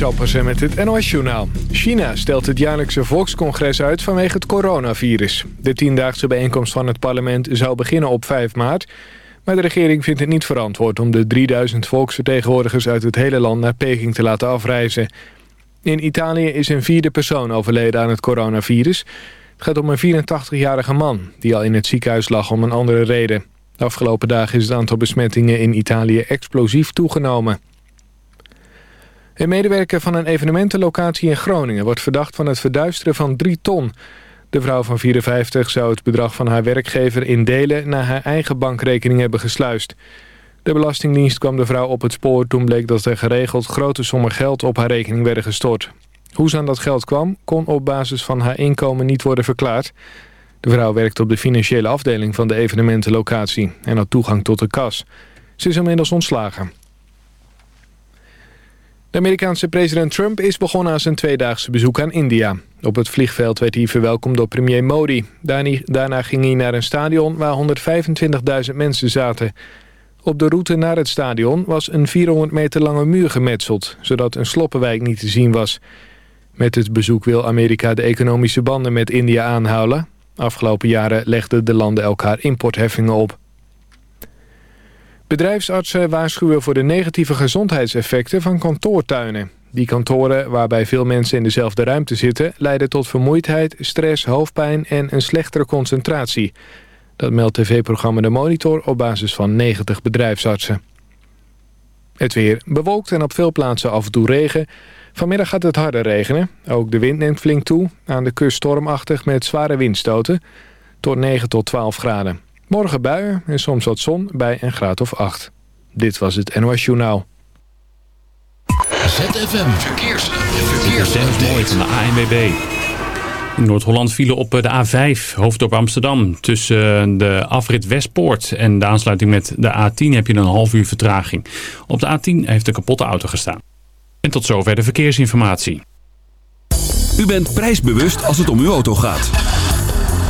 Mark met het NOS-journaal. China stelt het jaarlijkse volkscongres uit vanwege het coronavirus. De tiendaagse bijeenkomst van het parlement zou beginnen op 5 maart... maar de regering vindt het niet verantwoord om de 3000 volksvertegenwoordigers uit het hele land naar Peking te laten afreizen. In Italië is een vierde persoon overleden aan het coronavirus. Het gaat om een 84-jarige man die al in het ziekenhuis lag om een andere reden. De afgelopen dagen is het aantal besmettingen in Italië explosief toegenomen. Een medewerker van een evenementenlocatie in Groningen... wordt verdacht van het verduisteren van 3 ton. De vrouw van 54 zou het bedrag van haar werkgever in delen... naar haar eigen bankrekening hebben gesluist. De Belastingdienst kwam de vrouw op het spoor... toen bleek dat er geregeld grote sommen geld op haar rekening werden gestort. Hoe ze aan dat geld kwam, kon op basis van haar inkomen niet worden verklaard. De vrouw werkte op de financiële afdeling van de evenementenlocatie... en had toegang tot de kas. Ze is inmiddels ontslagen. De Amerikaanse president Trump is begonnen aan zijn tweedaagse bezoek aan India. Op het vliegveld werd hij verwelkomd door premier Modi. Daarna ging hij naar een stadion waar 125.000 mensen zaten. Op de route naar het stadion was een 400 meter lange muur gemetseld... zodat een sloppenwijk niet te zien was. Met het bezoek wil Amerika de economische banden met India aanhouden. Afgelopen jaren legden de landen elkaar importheffingen op. Bedrijfsartsen waarschuwen voor de negatieve gezondheidseffecten van kantoortuinen. Die kantoren, waarbij veel mensen in dezelfde ruimte zitten... leiden tot vermoeidheid, stress, hoofdpijn en een slechtere concentratie. Dat meldt tv-programma De Monitor op basis van 90 bedrijfsartsen. Het weer bewolkt en op veel plaatsen af en toe regen. Vanmiddag gaat het harder regenen. Ook de wind neemt flink toe. Aan de kust stormachtig met zware windstoten. Tot 9 tot 12 graden. Morgen buien en soms wat zon bij een graad of 8. Dit was het NOS Journaal. ZFM Verkeers. Verkeers. Mooi van de ANWB. In Noord-Holland vielen op de A5, hoofddorp Amsterdam. Tussen de afrit Westpoort en de aansluiting met de A10 heb je een half uur vertraging. Op de A10 heeft een kapotte auto gestaan. En tot zover de verkeersinformatie. U bent prijsbewust als het om uw auto gaat.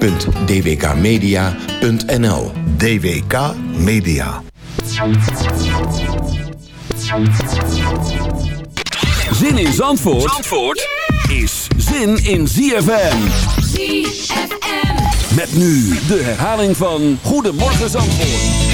www.dwkmedia.nl DWK Media. Zin in Zandvoort, Zandvoort is zin in ZFM. ZFM. Met nu de herhaling van Goedemorgen Zandvoort.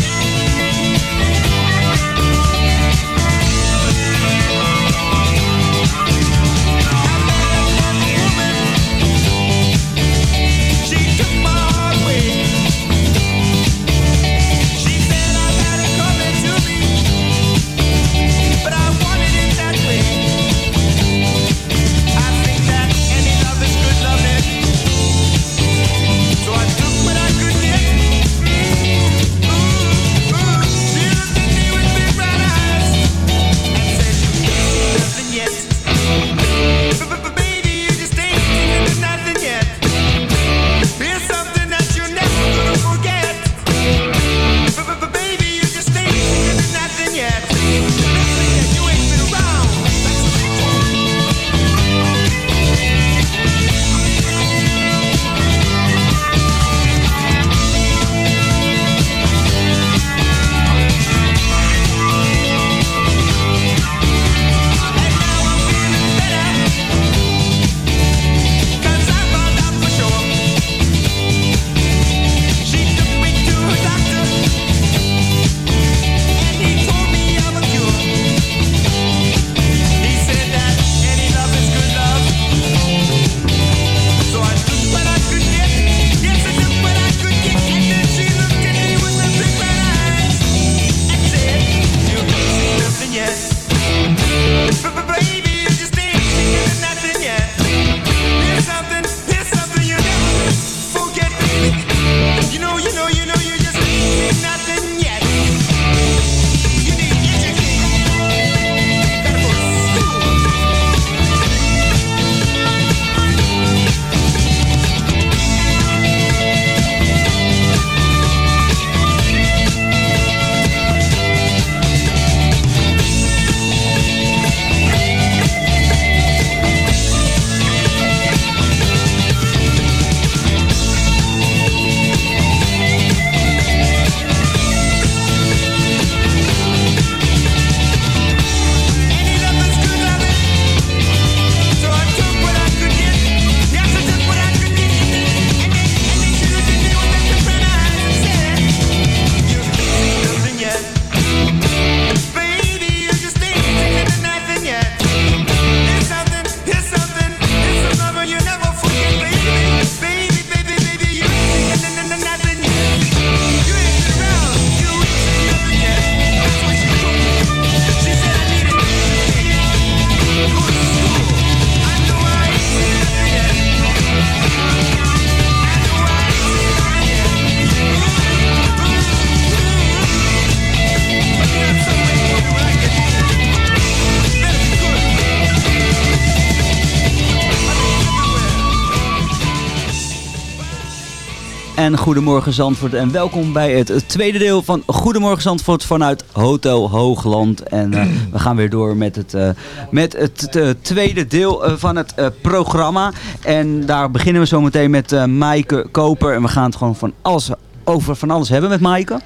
Goedemorgen Zandvoort. En welkom bij het tweede deel van Goedemorgen Zandvoort vanuit Hotel Hoogland. En eh, we gaan weer door met het, eh, met het eh, tweede deel van het programma. En daar beginnen we zo meteen met Maaike Koper. En we gaan het gewoon van alles over van alles hebben met Maaike.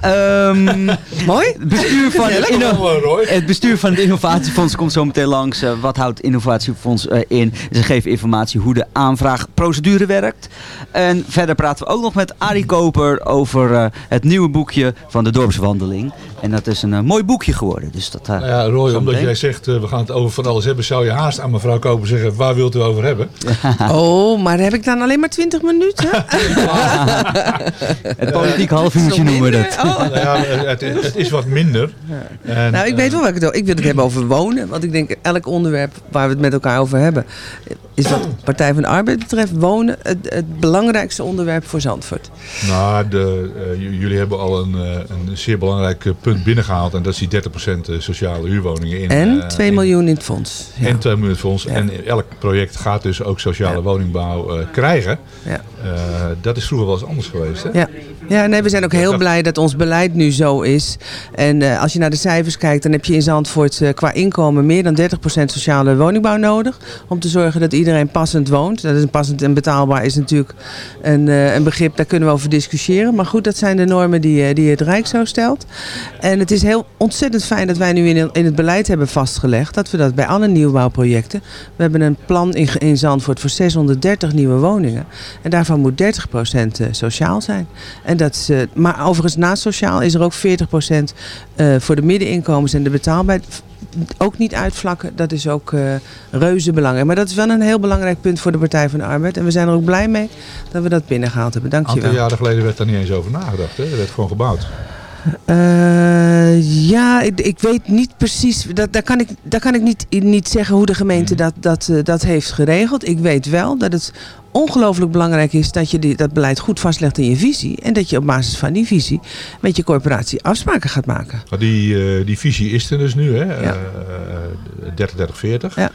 Ehm, Mooi. het bestuur, van het, inno- het bestuur van het Innovatiefonds komt zo meteen langs. Eh, wat houdt het Innovatiefonds eh, in? Ze geven informatie hoe de aanvraagprocedure werkt. En verder praten we ook nog met Arie Koper over eh, het nieuwe boekje van de dorpswandeling. En dat is een eh, mooi boekje geworden. Dus dat, eh, Nou ja, Roy, omdat jij zegt eh, we gaan het over van alles hebben, zou je haast aan mevrouw Koper zeggen, waar wilt u over hebben? Oh, maar heb ik dan alleen maar 20 minuten? Het politiek half uurtje noemen we dat. Oh. Nou ja, het, het is wat minder. En, Nou, ik weet wel wat ik het wil. Ik wil het hebben over wonen. Want ik denk, elk onderwerp waar we het met elkaar over hebben... is wat Partij van de Arbeid betreft wonen het, het belangrijkste onderwerp voor Zandvoort. Nou, de, jullie hebben al een, een zeer belangrijk eh, punt binnengehaald. En dat is die 30% sociale huurwoningen in. En eh, 2 in- miljoen in het fonds. Ja. En 2 miljoen fonds. En elk project gaat dus ook sociale woningbouw eh, krijgen. Ja. Eh, dat is vroeger wel eens anders geweest. Hè? Ja. Ja, nee, we zijn ook heel blij dat ons beleid nu zo is. En eh, als je naar de cijfers kijkt, dan heb je in Zandvoort eh, qua inkomen meer dan 30% sociale woningbouw nodig. Om te zorgen dat iedereen passend woont. Dat is passend en betaalbaar is natuurlijk een, eh, een begrip, daar kunnen we over discussiëren. Maar goed, dat zijn de normen die, die het Rijk zo stelt. En het is heel ontzettend fijn dat wij nu in, in het beleid hebben vastgelegd dat we dat bij alle nieuwbouwprojecten. We hebben een plan in, in Zandvoort voor 630 nieuwe woningen. En daarvan moet 30% eh, sociaal zijn. En dat maar overigens naast sociaal is er ook 40% eh, voor de middeninkomens en de betaalbaarheid ook niet uitvlakken. Dat is ook eh reuze belangrijk. Maar dat is wel een heel belangrijk punt voor de Partij van de Arbeid. En we zijn er ook blij mee dat we dat binnengehaald hebben. Een aantal Dankjewel. jaren geleden werd daar niet eens over nagedacht. Hè? Er werd gewoon gebouwd. Eh, ja, ik, ik weet niet precies. Dat, daar kan ik, daar kan ik niet, niet zeggen hoe de gemeente dat, dat, eh, dat heeft geregeld. Ik weet wel dat het ongelooflijk belangrijk is dat je die, dat beleid goed vastlegt in je visie. En dat je op basis van die visie met je corporatie afspraken gaat maken. Die, eh, die visie is er dus nu, hè? Ja. Eh, eh, 30, 30, 40. Ja.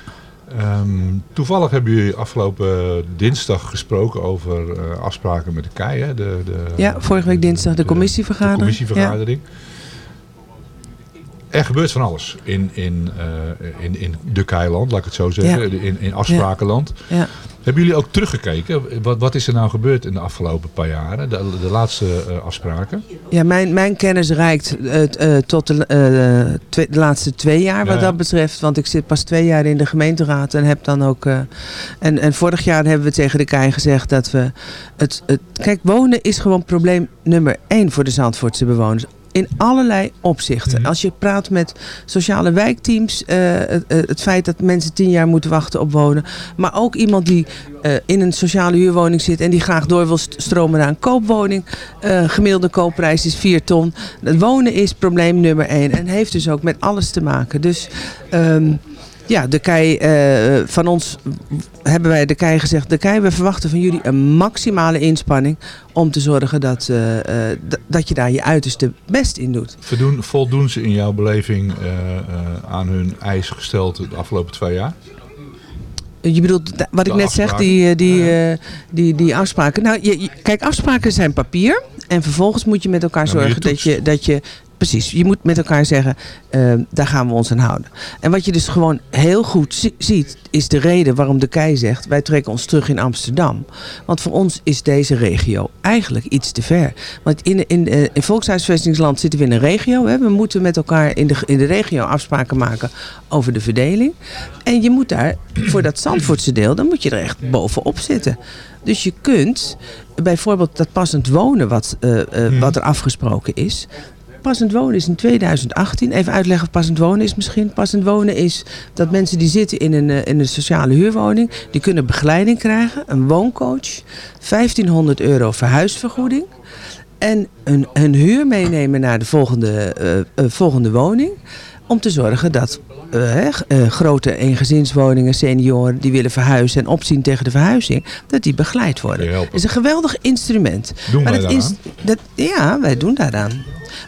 Ehm, toevallig hebben jullie afgelopen dinsdag gesproken over eh, afspraken met de KEI, hè? De, de, Ja, vorige week dinsdag de commissievergadering. de commissievergadering. Er gebeurt van alles in, in, eh, in, in de Keiland, laat ik het zo zeggen, Ja. in, in afsprakenland. Ja. Hebben jullie ook teruggekeken? Wat, wat is er nou gebeurd in de afgelopen paar jaren? De, de laatste eh, afspraken? Ja, mijn, mijn kennis reikt eh, tot de, twee- de laatste twee jaar wat dat betreft. Want ik zit pas twee jaar in de gemeenteraad en heb dan ook... en, en vorig jaar hebben we tegen de KEI gezegd dat we... Het, het, kijk, wonen is gewoon probleem nummer één voor de Zandvoortse bewoners. In allerlei opzichten. Als je praat met sociale wijkteams, eh, het, het feit dat mensen tien jaar moeten wachten op wonen. Maar ook iemand die eh, in een sociale huurwoning zit en die graag door wil st- stromen naar een koopwoning. Eh, gemiddelde koopprijs is 4 ton. Het wonen is probleem nummer één en heeft dus ook met alles te maken. Dus ehm, ja, de KEI, eh, van ons hebben wij de KEI gezegd, de KEI, we verwachten van jullie een maximale inspanning om te zorgen dat, eh, eh, dat je daar je uiterste best in doet. Voldoen, voldoen ze in jouw beleving eh, eh, aan hun eis gesteld de afgelopen twee jaar? Je bedoelt, wat ik De net zeg, die, eh, die, eh, die, die afspraken. Nou, je, je- kijk, afspraken zijn papier. En vervolgens moet je met elkaar je zorgen dat je, dat je... Precies, je moet met elkaar zeggen, eh, daar gaan we ons aan houden. En wat je dus gewoon heel goed zi- ziet, is de reden waarom de KEI zegt... wij trekken ons terug in Amsterdam. Want voor ons is deze regio eigenlijk iets te ver. Want in, in, eh, in volkshuisvestingsland zitten we in een regio. Hè. We moeten met elkaar in de, in de regio afspraken maken over de verdeling. En je moet daar, voor dat Zandvoortse deel, dan moet je er echt bovenop zitten. Dus je kunt bijvoorbeeld dat passend wonen wat, eh, eh, wat er afgesproken is. Passend wonen is in 2018. Even uitleggen wat passend wonen is misschien. Passend wonen is dat mensen die zitten in een, eh, in een sociale huurwoning... die kunnen begeleiding krijgen, een wooncoach... 1500 euro verhuisvergoeding... en een, een huur meenemen naar de volgende, eh, eh, volgende woning... om te zorgen dat g- eh, grote eengezinswoningen, senioren die willen verhuizen en opzien tegen de verhuizing, dat die begeleid worden. Het is een geweldig instrument. Doen maar wij dat daaraan? dat, ja, wij doen daaraan.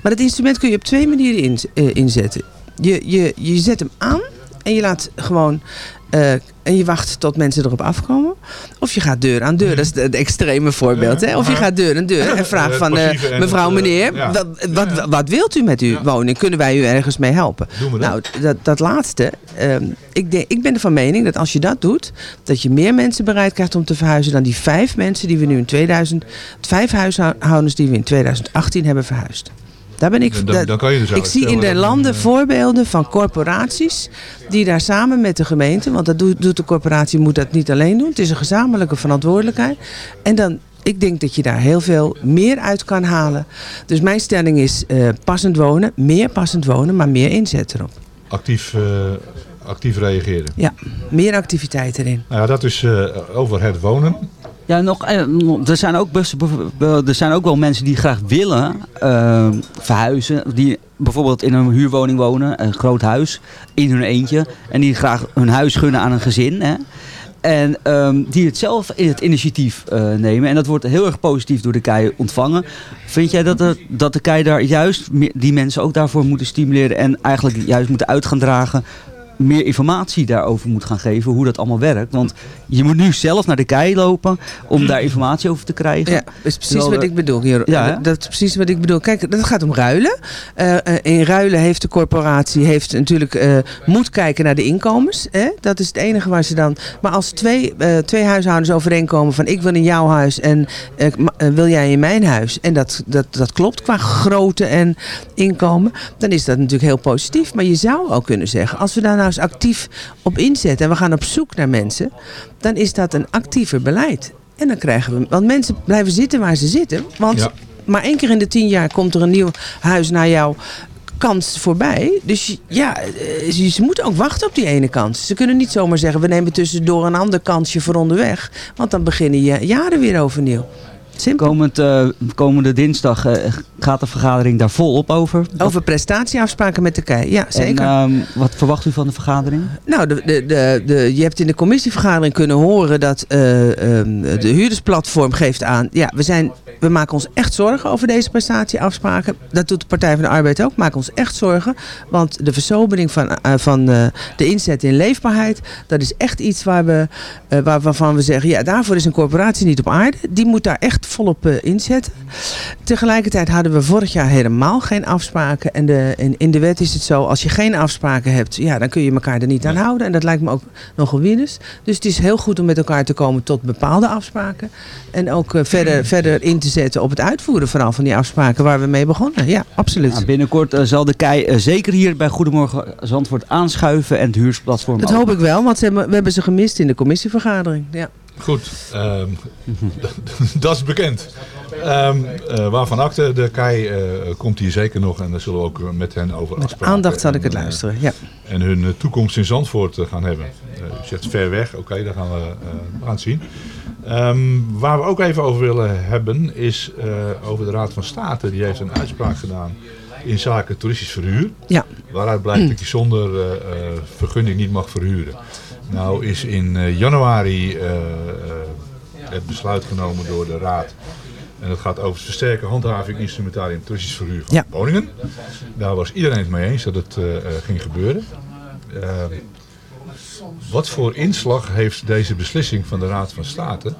Maar dat instrument kun je op twee manieren in, eh, inzetten. Je, je, je zet hem aan En je laat gewoon... eh, en je wacht tot mensen erop afkomen. Of je gaat deur aan deur. Dat is het extreme voorbeeld. Hè? Of je gaat deur aan deur en vraagt van... eh, en mevrouw, meneer, ja. wat, wat, wat wilt u met uw woning? Kunnen wij u ergens mee helpen? Dat? Nou, dat, dat laatste. ehm, ik, denk, ik ben ervan mening dat als je dat doet... dat je meer mensen bereid krijgt om te verhuizen... dan die vijf mensen die we nu in 2000... vijf huishoudens die we in 2018 hebben verhuisd. Daar ben ik, Dan- kan je dus ik zie in de landen eh, voorbeelden van corporaties die daar samen met de gemeente, want dat doet, de corporatie, moet dat niet alleen doen. Het is een gezamenlijke verantwoordelijkheid. En dan, ik denk dat je daar heel veel meer uit kan halen. Dus mijn stelling is eh, passend wonen, meer passend wonen, maar meer inzet erop. Actief, eh, actief reageren. Ja, meer activiteit erin. Nou ja, dat is over het wonen. Ja, nog, eh, er, zijn ook er zijn ook wel mensen die graag willen eh, verhuizen. Die bijvoorbeeld in een huurwoning wonen, een groot huis, in hun eentje. En die graag hun huis gunnen aan een gezin. Hè. En ehm, die het zelf in het initiatief eh, nemen. En dat wordt heel erg positief door de KEI ontvangen. Vind jij dat, dat de KEI daar juist die mensen ook daarvoor moeten stimuleren. En eigenlijk juist moeten uit gaan dragen meer informatie daarover moet gaan geven. Hoe dat allemaal werkt. Want je moet nu zelf naar de KEI lopen om daar informatie over te krijgen. Ja, dat is precies Terwijl wat er- ik bedoel. Hier. Ja, hè? dat is precies wat ik bedoel. Kijk, dat gaat om ruilen. Eh, eh, in ruilen heeft de corporatie heeft natuurlijk eh, moet kijken naar de inkomens. Hè? Dat is het enige waar ze dan. Maar als twee, eh, twee huishoudens overeenkomen van ik wil in jouw huis en eh, eh, wil jij in mijn huis. En dat, dat, dat klopt qua grootte en inkomen. Dan is dat natuurlijk heel positief. Maar je zou ook kunnen zeggen, als we daar nou eens actief op inzetten en we gaan op zoek naar mensen. Dan is dat een actiever beleid. En dan krijgen we. Want mensen blijven zitten waar ze zitten. Want Ja. maar één keer in de tien jaar komt er een nieuw huis naar jouw kans voorbij. Dus ja, eh, ze, ze moeten ook wachten op die ene kans. Ze kunnen niet zomaar zeggen, we nemen tussendoor een ander kansje voor onderweg. Want dan beginnen je jaren weer overnieuw. Simpel. Komend, eh, komende dinsdag eh, gaat de vergadering daar volop over. Over prestatieafspraken met de KEI. Ja, zeker. En ehm, wat verwacht u van de vergadering? Nou, de, de, de, de, je hebt in de commissievergadering kunnen horen dat eh, ehm, de huurdersplatform geeft aan. Ja, we, zijn, we maken ons echt zorgen over deze prestatieafspraken. Dat doet de Partij van de Arbeid ook. Maken ons echt zorgen. Want de versobering van, van de inzet in leefbaarheid. Dat is echt iets waar we, waar, waarvan we zeggen. Ja, daarvoor is een corporatie niet op aarde. Die moet daar echt volop eh, inzetten. Tegelijkertijd hadden we vorig jaar helemaal geen afspraken. En de, in, in de wet is het zo, als je geen afspraken hebt, ja, dan kun je elkaar er niet aan houden. En dat lijkt me ook nogal winners. Dus het is heel goed om met elkaar te komen tot bepaalde afspraken. En ook eh, verder, verder in te zetten op het uitvoeren vooral van die afspraken waar we mee begonnen. Ja, absoluut. Nou, binnenkort eh, zal de KEI zeker hier bij Goedemorgen Zandvoort aanschuiven en het huursplatform Dat ook. hoop ik wel, want ze hebben, we hebben ze gemist in de commissievergadering. Ja. Goed, ehm, dat is bekend. Ehm eh, waarvan acte, de KEI eh, komt hier zeker nog en daar zullen we ook eh, met hen over Met aandacht zal ik het luisteren. Ja. En hun toekomst in Zandvoort gaan hebben. U zegt ver weg, oké, daar gaan we, we gaan het zien. Ehm, waar we ook even over willen hebben is over de Raad van State. Die heeft een uitspraak gedaan in zaken toeristisch verhuur. Ja. Waaruit blijkt dat je zonder vergunning niet mag verhuren. Nou is in eh, januari eh, eh, het besluit genomen door de Raad. En dat gaat over het versterken handhaving instrumentarium toeristisch verhuur van Ja. woningen. Daar was iedereen het mee eens dat het ging gebeuren. Eh, wat voor inslag heeft deze beslissing van de Raad van State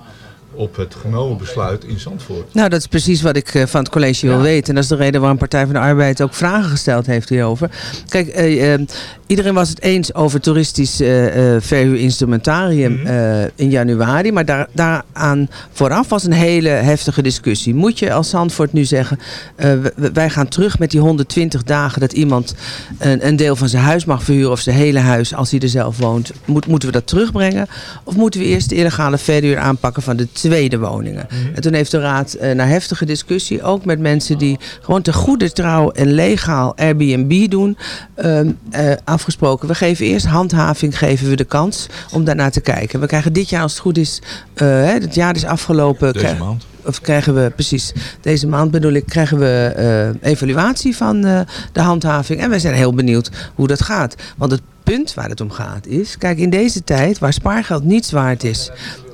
op het genomen besluit in Zandvoort? Nou, dat is precies wat ik eh, van het college wil weten. En dat is de reden waarom Partij van de Arbeid ook vragen gesteld heeft hierover. Kijk, eh, eh, iedereen was het eens over toeristisch eh eh verhuurinstrumentarium eh, in januari. Maar daar, daaraan vooraf was een hele heftige discussie. Moet je als Zandvoort nu zeggen, eh, wij gaan terug met die 120 dagen dat iemand een, een deel van zijn huis mag verhuren of zijn hele huis als hij er zelf woont. Moet, moeten we dat terugbrengen? Of moeten we eerst de illegale verhuur aanpakken van de tweede woningen? En toen heeft de Raad eh, na heftige discussie, ook met mensen die gewoon te goede trouw en legaal Airbnb doen, ehm, eh, afgesproken. We geven eerst handhaving, geven we de kans om daarnaar te kijken. We krijgen dit jaar, als het goed is, eh, hè, het jaar is afgelopen. Deze maand. Of krijgen we, precies, deze maand bedoel ik, krijgen we evaluatie van de handhaving. En wij zijn heel benieuwd hoe dat gaat. Want het punt waar het om gaat is, kijk in deze tijd waar spaargeld niets waard is,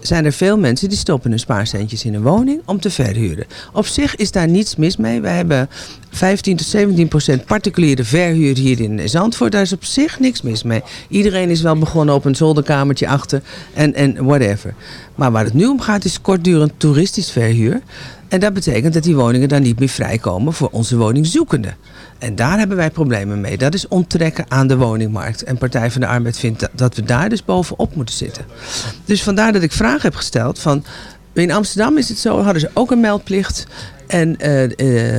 zijn er veel mensen die stoppen hun spaarcentjes in een woning om te verhuren. Op zich is daar niets mis mee. We hebben 15 tot 17 procent particuliere verhuur hier in Zandvoort. Daar is op zich niks mis mee. Iedereen is wel begonnen op een zolderkamertje achter en, en whatever. Maar waar het nu om gaat is kortdurend toeristisch verhuur. En dat betekent dat die woningen dan niet meer vrijkomen voor onze woningzoekenden. En daar hebben wij problemen mee. Dat is onttrekken aan de woningmarkt. En Partij van de Arbeid vindt dat, dat we daar dus bovenop moeten zitten. Dus vandaar dat ik vragen heb gesteld van... In Amsterdam is het zo, hadden ze ook een meldplicht. En eh,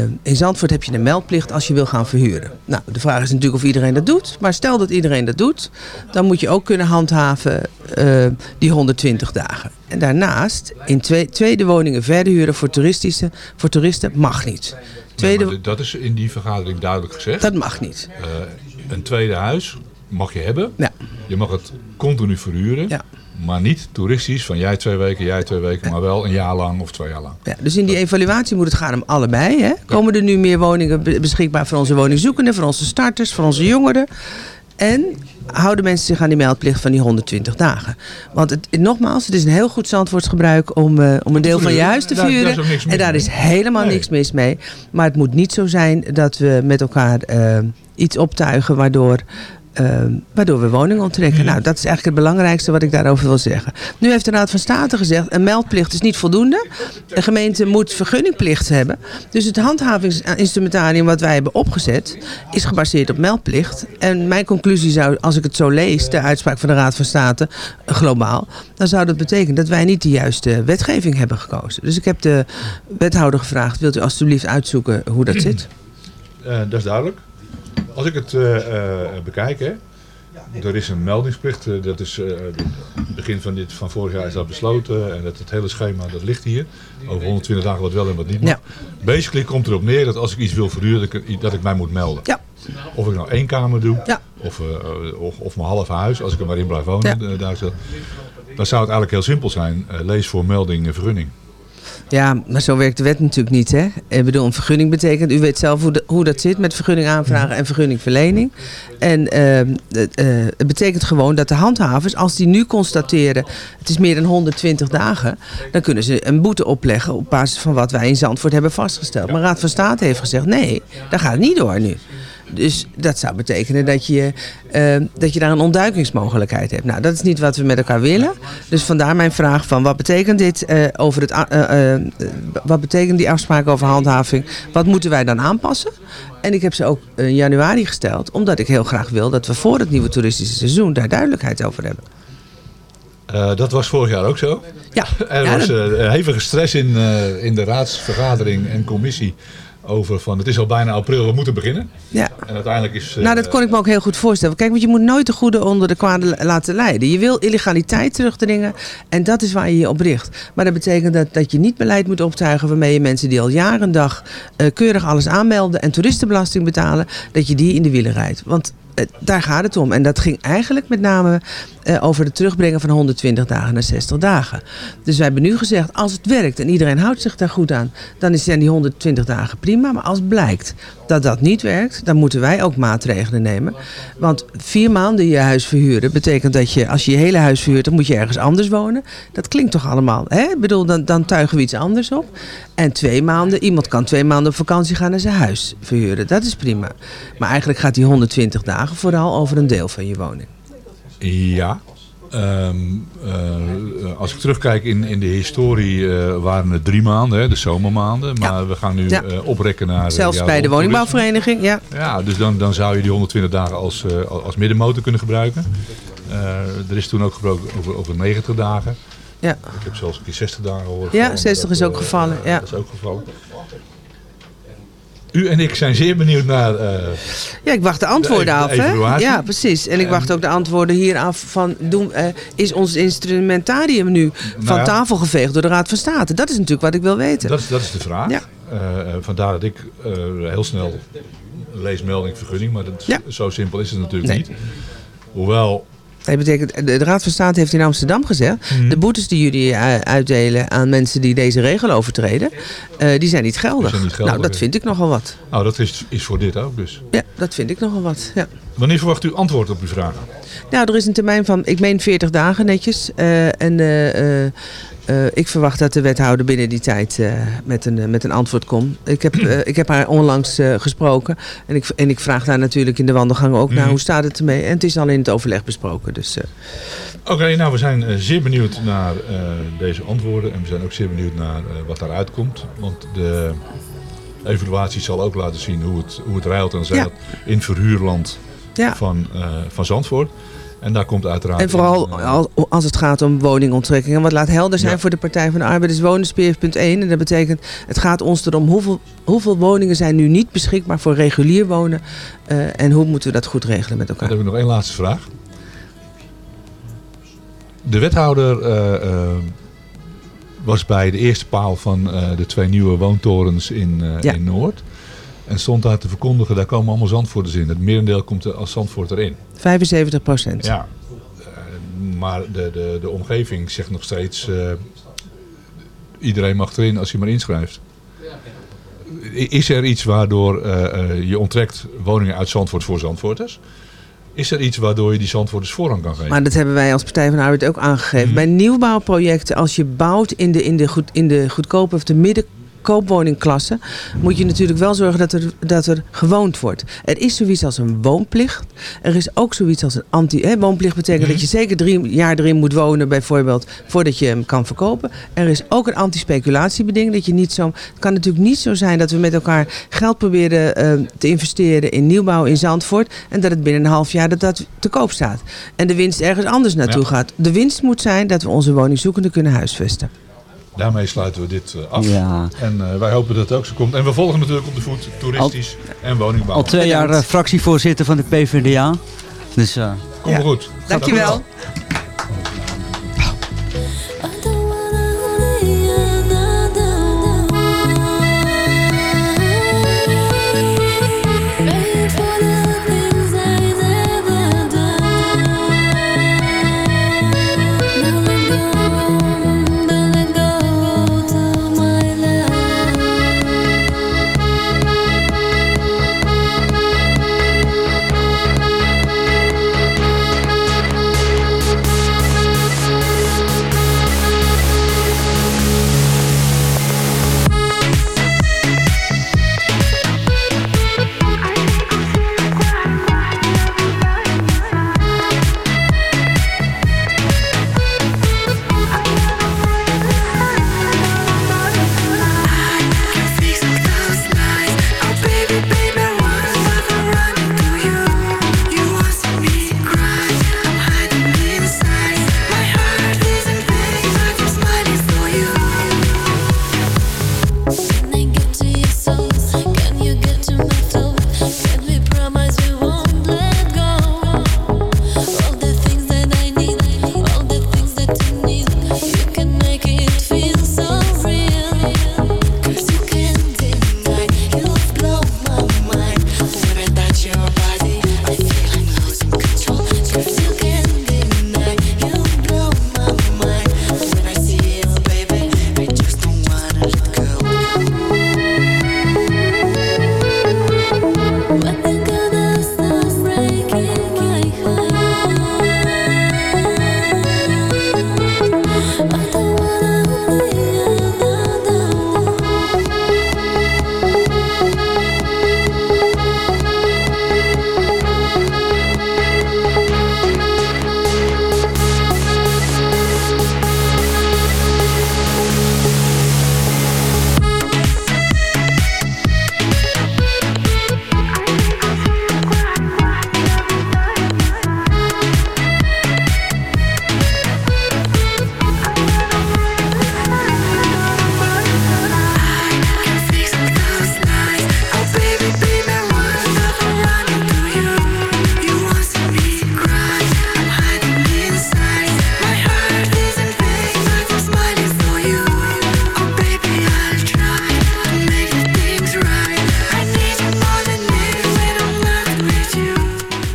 eh, in Zandvoort heb je een meldplicht als je wil gaan verhuren. Nou, de vraag is natuurlijk of iedereen dat doet. Maar stel dat iedereen dat doet, dan moet je ook kunnen handhaven eh, die 120 dagen. En daarnaast, in twee, tweede woningen verhuren voor, toeristische, voor toeristen mag niet. Tweede, dat is in die vergadering duidelijk gezegd. dat mag niet. Een tweede huis mag je hebben. Ja. Je mag het continu verhuren. Ja. Maar niet toeristisch van jij twee weken, jij twee weken. Maar wel een jaar lang of twee jaar lang. Ja, dus in die evaluatie moet het gaan om allebei. Hè? Komen er nu meer woningen be- beschikbaar voor onze woningzoekenden, voor onze starters, voor onze jongeren? En houden mensen zich aan die meldplicht van die 120 dagen? Want het, nogmaals, het is een heel goed zandwoordsgebruik om, eh, om een deel van je huis te Daar- daar vuren. mis en daar is helemaal Nee. niks mis mee. Maar het moet niet zo zijn dat we met elkaar eh, iets optuigen waardoor eh, waardoor we woningen onttrekken. Nou, dat is eigenlijk het belangrijkste wat ik daarover wil zeggen. Nu heeft de Raad van State gezegd, een meldplicht is niet voldoende. De gemeente moet vergunningplicht hebben. Dus het handhavingsinstrumentarium wat wij hebben opgezet, is gebaseerd op meldplicht. En mijn conclusie zou, als ik het zo lees, de uitspraak van de Raad van State, eh, globaal, dan zou dat betekenen dat wij niet de juiste wetgeving hebben gekozen. Dus ik heb de wethouder gevraagd, wilt u alstublieft uitzoeken hoe dat zit? Eh, dat is duidelijk. Als ik het eh, eh, bekijk, hè, er is een meldingsplicht. eh, dat is eh, het begin van, dit, van vorig jaar is dat besloten. En dat het hele schema dat ligt hier. Over 120 dagen wat wel en wat niet mag. Ja. Basically komt erop neer dat als ik iets wil verhuren, dat ik, dat ik mij moet melden. Ja. Of ik nou één kamer doe, Ja. of, eh, of, of mijn half huis, als ik er maar in blijf wonen. eh, daar zo. Dan zou het eigenlijk heel simpel zijn. Lees voor melding en vergunning. Ja, maar zo werkt de wet natuurlijk niet. Hè? Ik bedoel, een vergunning betekent, u weet zelf hoe, hoe dat zit met vergunning aanvragen en vergunningverlening. En ehm, eh, het betekent gewoon dat de handhavers, als die nu constateren, het is meer dan 120 dagen, dan kunnen ze een boete opleggen op basis van wat wij in Zandvoort hebben vastgesteld. Maar Raad van State heeft gezegd, nee, dat gaat niet door nu. Dus dat zou betekenen dat je, eh, dat je daar een ontduikingsmogelijkheid hebt. Nou, dat is niet wat we met elkaar willen. Dus vandaar mijn vraag van wat betekent dit eh, over het, eh, eh, wat betekent die afspraak over handhaving? Wat moeten wij dan aanpassen? En ik heb ze ook in januari gesteld, omdat ik heel graag wil dat we voor het nieuwe toeristische seizoen daar duidelijkheid over hebben. Dat was vorig jaar ook zo. Ja, Er Ja, was hevige stress in, in de raadsvergadering en commissie over van het is al bijna april, we moeten beginnen. Ja. En uiteindelijk is... eh, Nou, dat kon ik me ook heel goed voorstellen. Kijk, want je moet nooit de goede onder de kwade la- laten leiden. Je wil illegaliteit terugdringen en dat is waar je je op richt. Maar dat betekent dat, dat je niet beleid moet optuigen waarmee je mensen die al jaren en dag eh, keurig alles aanmelden en toeristenbelasting betalen, dat je die in de wielen rijdt. Want eh, daar gaat het om. En dat ging eigenlijk met name eh, over het terugbrengen van 120 dagen naar 60 dagen. Dus wij hebben nu gezegd, als het werkt en iedereen houdt zich daar goed aan, dan zijn die 120 dagen prima. Maar als blijkt dat dat niet werkt, dan moeten wij ook maatregelen nemen. Want vier maanden je huis verhuren betekent dat je, als je je hele huis verhuurt, dan moet je ergens anders wonen. Dat klinkt toch allemaal, hè? Ik bedoel, dan, dan tuigen we iets anders op. En twee maanden, iemand kan twee maanden op vakantie gaan en zijn huis verhuren. Dat is prima. Maar eigenlijk gaat die 120 dagen vooral over een deel van je woning. Ja. Ehm, eh, als ik terugkijk in, in de historie eh, waren het drie maanden, hè, de zomermaanden. Maar we gaan nu Ja. eh, oprekken naar... Zelfs bij de woningbouwvereniging, ja. Ja, dus dan, dan zou je die 120 dagen als, als middenmotor kunnen gebruiken. Er is toen ook gesproken over, over 90 dagen. Ja. Ik heb zelfs een keer 60 dagen gehoord. Ja, vallen, 60 is ook gevallen, ja. Dat is ook gevallen. U en ik zijn zeer benieuwd naar... eh, Ja, ik wacht de antwoorden De af. Hè? Ja, precies. En ik wacht ook de antwoorden hier af van... Doen, eh, is ons instrumentarium nu van Nou ja. tafel geveegd door de Raad van State? Dat is natuurlijk wat ik wil weten. Dat is, dat is de vraag. Ja. Eh, vandaar dat ik heel snel lees melding vergunning, maar dat, Ja. zo simpel is het natuurlijk Nee. niet. Hoewel, Dat betekent, de, Raad van State heeft in Amsterdam gezegd... Mhm. de boetes die jullie eh, uitdelen aan mensen die deze regel overtreden... eh, die zijn niet geldig. Die zijn niet geldig, nou, dat vind ik nogal wat. nou dat is, is voor dit ook dus. Ja, dat vind ik nogal wat. Ja. Wanneer verwacht u antwoord op uw vraag? Nou, er is een termijn van, ik meen 40 dagen netjes. Eh, en eh, ik verwacht dat de wethouder binnen die tijd eh, met, een, eh, met een antwoord komt. Ik heb, ik heb haar onlangs gesproken. En ik, en ik vraag daar natuurlijk in de wandelgangen ook naar Mhm. hoe staat het ermee. En het is al in het overleg besproken. Dus, Oké, nou we zijn zeer benieuwd naar deze antwoorden. En we zijn ook zeer benieuwd naar wat daaruit komt. Want de evaluatie zal ook laten zien hoe het, hoe het rijlt en zeilt in verhuurland Ja. van, van Zandvoort. En daar komt uiteraard... En vooral al- als het gaat om woningonttrekking. En wat laat helder zijn Ja. voor de Partij van de Arbeid is wonenspeer punt 1. En dat betekent, het gaat ons erom hoeveel, hoeveel woningen zijn nu niet beschikbaar voor regulier wonen. eh, en hoe moeten we dat goed regelen met elkaar. Dan heb ik nog één laatste vraag. De wethouder eh, eh, was bij de eerste paal van eh, de twee nieuwe woontorens in, eh, Ja. in Noord. En stond daar te verkondigen, daar komen allemaal Zandvoorters in. Het merendeel komt er als Zandvoort erin. 75 procent. Ja, eh, maar de, de, de omgeving zegt nog steeds... eh, iedereen mag erin als je maar inschrijft. Is er iets waardoor eh, je onttrekt woningen uit Zandvoort voor Zandvoorters? Is er iets waardoor je die Zandvoorters voorrang kan geven? Maar dat hebben wij als Partij van de Arbeid ook aangegeven. Bij nieuwbouwprojecten, als je bouwt in de, in de, goed, in de goedkope of de middenkoopwoningklasse, moet je natuurlijk wel zorgen dat er, dat er gewoond wordt. Er is zoiets als een woonplicht. Er is ook zoiets als een anti... Hè, woonplicht betekent dat je zeker drie jaar erin moet wonen, bijvoorbeeld, voordat je hem kan verkopen. Er is ook een anti-speculatiebeding. Dat je niet zo... Het kan natuurlijk niet zo zijn dat we met elkaar geld proberen eh, te investeren in nieuwbouw in Zandvoort. En dat het binnen een half jaar dat dat te koop staat. En de winst ergens anders naartoe Ja. gaat. De winst moet zijn dat we onze woningzoekenden kunnen huisvesten. Daarmee sluiten we dit eh, af. Ja. En eh, wij hopen dat het ook zo komt. En we volgen natuurlijk op de voet toeristisch en woningbouw. Al twee jaar eh, fractievoorzitter van de PvdA. Dus, eh, Kom maar goed. Dankjewel.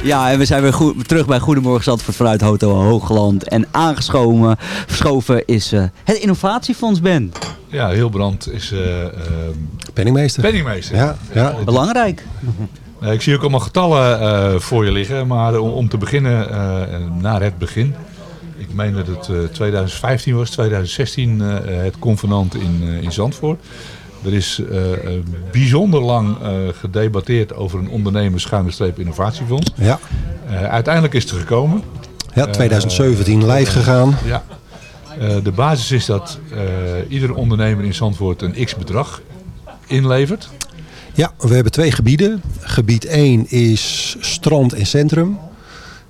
Ja, en we zijn weer goed, terug bij Goedemorgen Zandvoort vanuit Hotel Hoogland. En aangeschoven verschoven is eh, het innovatiefonds, Ben. Ja, Hilbrand is... eh, ehm, Penningmeester. Penningmeester. Ja, ja. Belangrijk. Eh, ik zie ook allemaal getallen eh, voor je liggen, maar om, om te beginnen eh, naar het begin. Ik meen dat het eh, 2015 was, 2016 eh, het convenant in, eh, in Zandvoort. Er is eh, eh, bijzonder lang eh, gedebatteerd over een ondernemers innovatiefonds. Ja. Eh, uiteindelijk is het er gekomen. Ja, 2017 Eh, live gegaan. Ja. De basis is dat eh ieder ondernemer in Zandvoort een x-bedrag inlevert. Ja, we hebben twee gebieden. Gebied 1 is strand en centrum.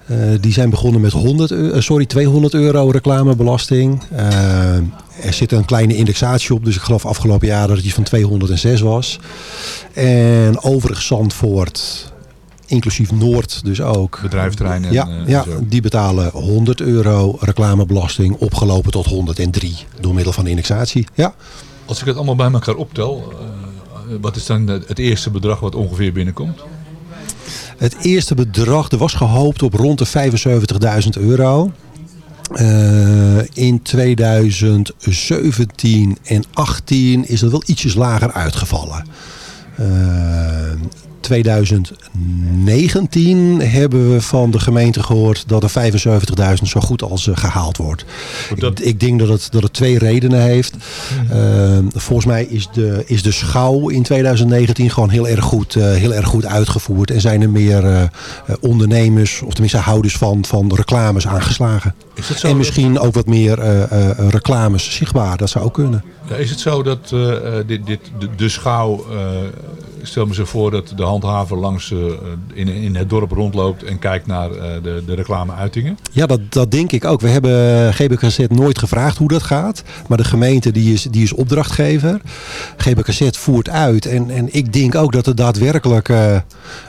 Eh, die zijn begonnen met 100, eu- eh, sorry, 200 euro reclamebelasting. Eh, er zit een kleine indexatie op, dus ik geloof afgelopen jaar dat het iets van 206 was. En overig Zandvoort, inclusief Noord dus ook. Bedrijventerrein en, ja, die betalen 100 euro reclamebelasting opgelopen tot 103 door middel van indexatie. Ja. Als ik het allemaal bij elkaar optel, wat is dan het eerste bedrag wat ongeveer binnenkomt? Het eerste bedrag, er was gehoopt op rond de 75.000 euro. Eh, in 2017 en 18 is dat wel ietsjes lager uitgevallen. Eh, 2019 hebben we van de gemeente gehoord dat de 75.000 zo goed als eh, gehaald wordt. Ik, ik denk dat het, dat het twee redenen heeft. Eh, volgens mij is de, is de schouw in 2019 gewoon heel erg goed, eh, heel erg goed uitgevoerd. En zijn er meer eh, ondernemers, of tenminste houders van, van reclames aangeslagen. Is het zo en dat- misschien ook wat meer reclames zichtbaar. Dat zou ook kunnen. Is het zo dat eh, eh, dit, dit, de, de schouw, eh, stel me zo voor dat de handhaver langs in, in het dorp rondloopt en kijkt naar de, de reclameuitingen? Ja, dat, dat denk ik ook. We hebben GBKZ nooit gevraagd hoe dat gaat. Maar de gemeente die is, die is opdrachtgever. GBKZ voert uit. En, en ik denk ook dat er daadwerkelijk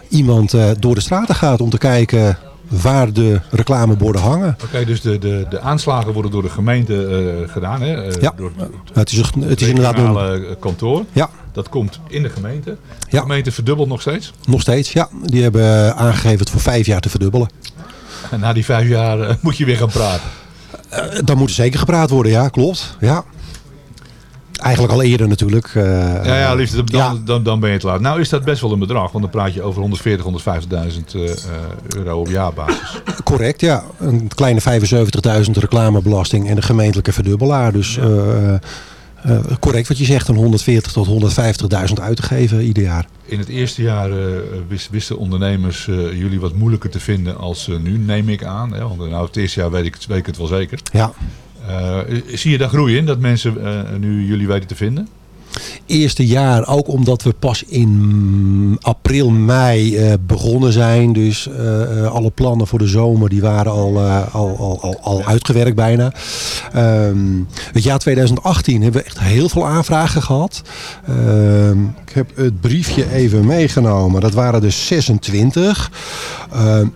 iemand door de straten gaat om te kijken waar de reclameborden hangen. Oké, dus de, de, de aanslagen worden door de gemeente eh, gedaan, hè? Eh, Ja. door Het is, een- het is inderdaad een, eh, kantoor. Ja. Dat komt in de gemeente. De Ja. gemeente verdubbelt nog steeds. nog steeds, ja. Die hebben aangegeven het voor vijf jaar te verdubbelen. En na die vijf jaar moet je weer gaan praten. Dan moet er zeker gepraat worden, ja, klopt. Ja. Eigenlijk al eerder natuurlijk. eh, Ja, ja, liefde, dan, ja. Dan, dan ben je het laat. Nou is dat best wel een bedrag, want dan praat je over 140, 150.000 eh, eh, euro op jaarbasis. Correct, ja. Een kleine 75.000 reclamebelasting en de gemeentelijke verdubbelaar. Dus correct wat je zegt, een 140 tot 150.000 uit te geven ieder jaar. In het eerste jaar wist, wisten ondernemers jullie wat moeilijker te vinden als nu, neem ik aan. Hè? Want nou, het eerste jaar weet ik, weet ik het wel zeker. Ja. Eh, zie je daar groei in, dat mensen eh, nu jullie weten te vinden? Eerste jaar, ook omdat we pas in april, mei eh, begonnen zijn. Dus eh, eh, alle plannen voor de zomer die waren al, al, al, al, uitgewerkt bijna. Ehm, het jaar 2018 hebben we echt heel veel aanvragen gehad. Ehm, ik heb het briefje even meegenomen. Dat waren er 26. Ehm,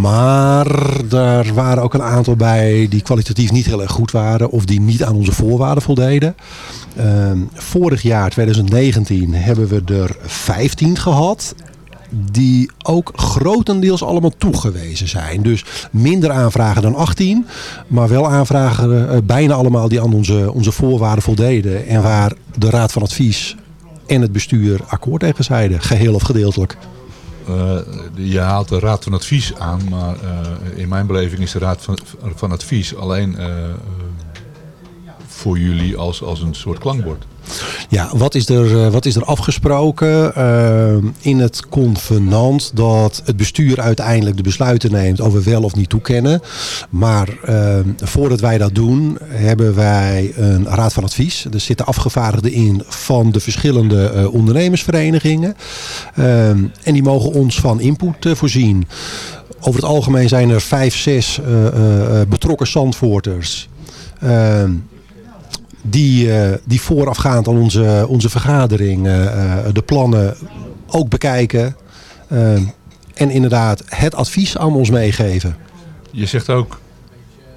maar daar waren ook een aantal bij die kwalitatief niet heel erg goed waren. Of die niet aan onze voorwaarden voldeden. Vorig jaar, 2019, hebben we er 15 gehad. Die ook grotendeels allemaal toegewezen zijn. Dus minder aanvragen dan 18. Maar wel aanvragen eh, bijna allemaal die aan onze, onze voorwaarden voldeden. En waar de Raad van Advies en het bestuur akkoord tegen zeiden. Geheel of gedeeltelijk. Eh, je haalt de Raad van Advies aan, maar eh, in mijn beleving is de Raad van, van Advies alleen voor jullie als, als een soort klankbord. Ja, wat is er, eh, wat is er afgesproken eh, in het convenant dat het bestuur uiteindelijk de besluiten neemt over wel of niet toekennen. Maar eh, voordat wij dat doen, hebben wij een raad van advies. Er zitten afgevaardigden in van de verschillende ondernemersverenigingen. En die mogen ons van input voorzien. Over het algemeen zijn er vijf, zes betrokken zandvoorters. Die, eh, die voorafgaand aan onze, onze vergadering eh, eh, de plannen ook bekijken. en inderdaad het advies aan ons meegeven. Je zegt ook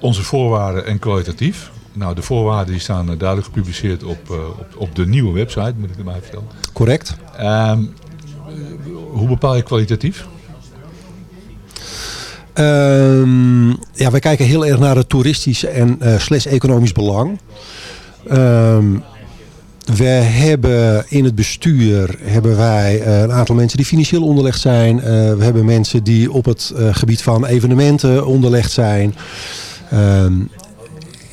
onze voorwaarden en kwalitatief. Nou, de voorwaarden die staan duidelijk gepubliceerd op, op, op de nieuwe website, moet ik erbij vertellen. Correct. Ehm, hoe bepaal je kwalitatief? Ehm, ja, wij kijken heel erg naar het toeristisch en eh slash economisch belang. Ehm, we hebben in het bestuur hebben wij eh, een aantal mensen die financieel onderlegd zijn. Eh, we hebben mensen die op het eh, gebied van evenementen onderlegd zijn. Ehm,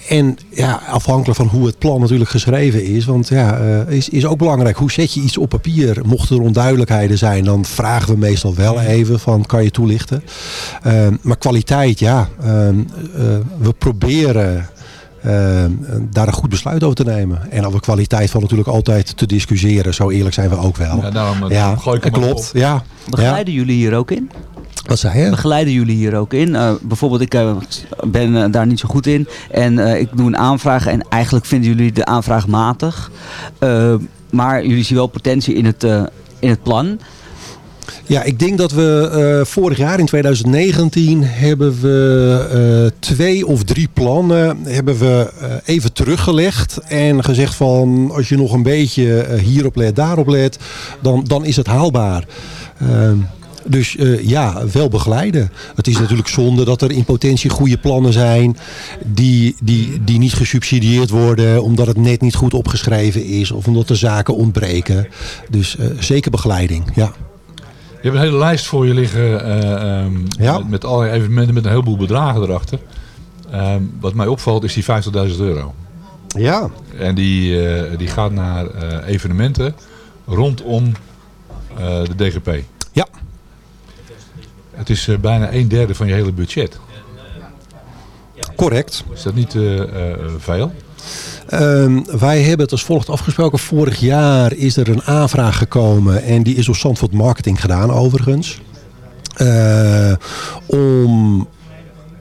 en ja, afhankelijk van hoe het plan natuurlijk geschreven is. Want ja, is, is ook belangrijk. Hoe zet je iets op papier? Mochten er onduidelijkheden zijn, dan vragen we meestal wel even van kan je toelichten. Ehm, maar kwaliteit, ja. we proberen daar een goed besluit over te nemen. En over kwaliteit van natuurlijk altijd te discussiëren. Zo eerlijk zijn we ook wel. Ja, daarom, eh, ja, gooi ik hem klopt. op. Ja. Begeleiden jullie hier ook in? Wat zei je? Begeleiden jullie hier ook in? Eh, bijvoorbeeld, ik eh, ben eh, daar niet zo goed in. En eh, ik doe een aanvraag. En eigenlijk vinden jullie de aanvraag matig. Eh, maar jullie zien wel potentie in het, eh, in het plan. Ja, ik denk dat we eh, vorig jaar in 2019 hebben we eh, twee of drie plannen hebben we eh, even teruggelegd en gezegd van als je nog een beetje hierop let, daarop let, dan, dan is het haalbaar. Ehm, dus ja, wel begeleiden. Het is natuurlijk zonde dat er in potentie goede plannen zijn die, die, die niet gesubsidieerd worden omdat het net niet goed opgeschreven is of omdat er zaken ontbreken. Dus zeker begeleiding, ja. Je hebt een hele lijst voor je liggen eh, ehm, Ja. met, met allerlei evenementen met een heleboel bedragen erachter. Ehm, wat mij opvalt is die 50.000 euro. Ja. En die, eh, die gaat naar eh, evenementen rondom de DGP. Ja. Het is bijna een derde van je hele budget. Correct. Is dat niet veel? Ehm, wij hebben het als volgt afgesproken. Vorig jaar is er een aanvraag gekomen en die is door Zandvoort Marketing gedaan overigens. Eh, om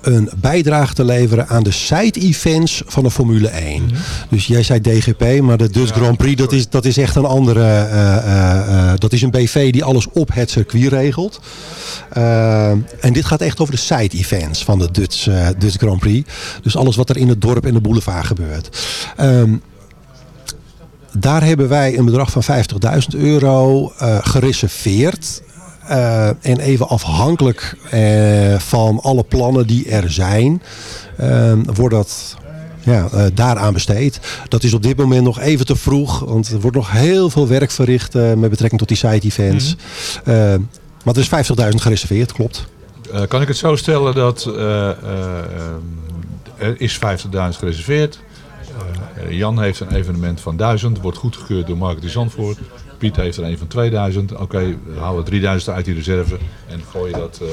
een bijdrage te leveren aan de side-events van de Formule 1. Dus jij zei DGP, maar de Dutch Grand Prix, dat is, dat is echt een andere... eh, eh, eh, dat is een BV die alles op het circuit regelt. En dit gaat echt over de side-events van de Dutch, Dutch Grand Prix. Dus alles wat er in het dorp en de boulevard gebeurt. Ehm, daar hebben wij een bedrag van 50.000 euro eh, gereserveerd. Eh, en even afhankelijk eh, van alle plannen die er zijn, eh, wordt dat ja, eh, daaraan besteed. Dat is op dit moment nog even te vroeg, want er wordt nog heel veel werk verricht met betrekking tot die side-events. Eh, maar er is 50.000 gereserveerd, klopt. Kan ik het zo stellen dat ehm, er is 50.000 gereserveerd. Jan heeft een evenement van 1000, wordt goedgekeurd door Marketing Zandvoort. Piet heeft er een van 2000. Oké, we halen 3000 uit die reserve en gooien dat eh,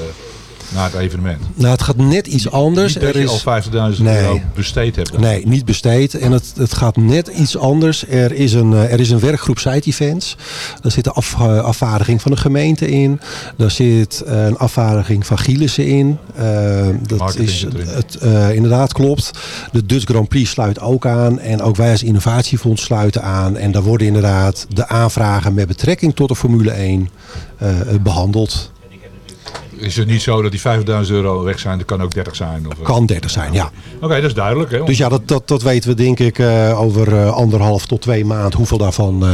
naar het evenement. Nou, het gaat net iets anders. Niet dat je al 50.000 euro besteed hebt. Nee, niet besteed. En het, het gaat net iets anders. Er is een, eh, er is een werkgroep site events. Daar zit de af, eh, afvaardiging van de gemeente in. Daar zit eh, een afvaardiging van Gielissen in. Dat Marketing is het, inderdaad klopt. De Dutch Grand Prix sluit ook aan. En ook wij als innovatiefonds sluiten aan. En daar worden inderdaad de aanvragen met betrekking tot de Formule 1 eh, behandeld. Is het niet zo dat die 5000 euro weg zijn? Dat kan ook 30 zijn? Of, eh? Kan 30 zijn, ja. Oké, dat is duidelijk. Hè? Dus ja, dat, dat, dat weten we denk ik eh, over eh, anderhalf tot twee maanden hoeveel daarvan...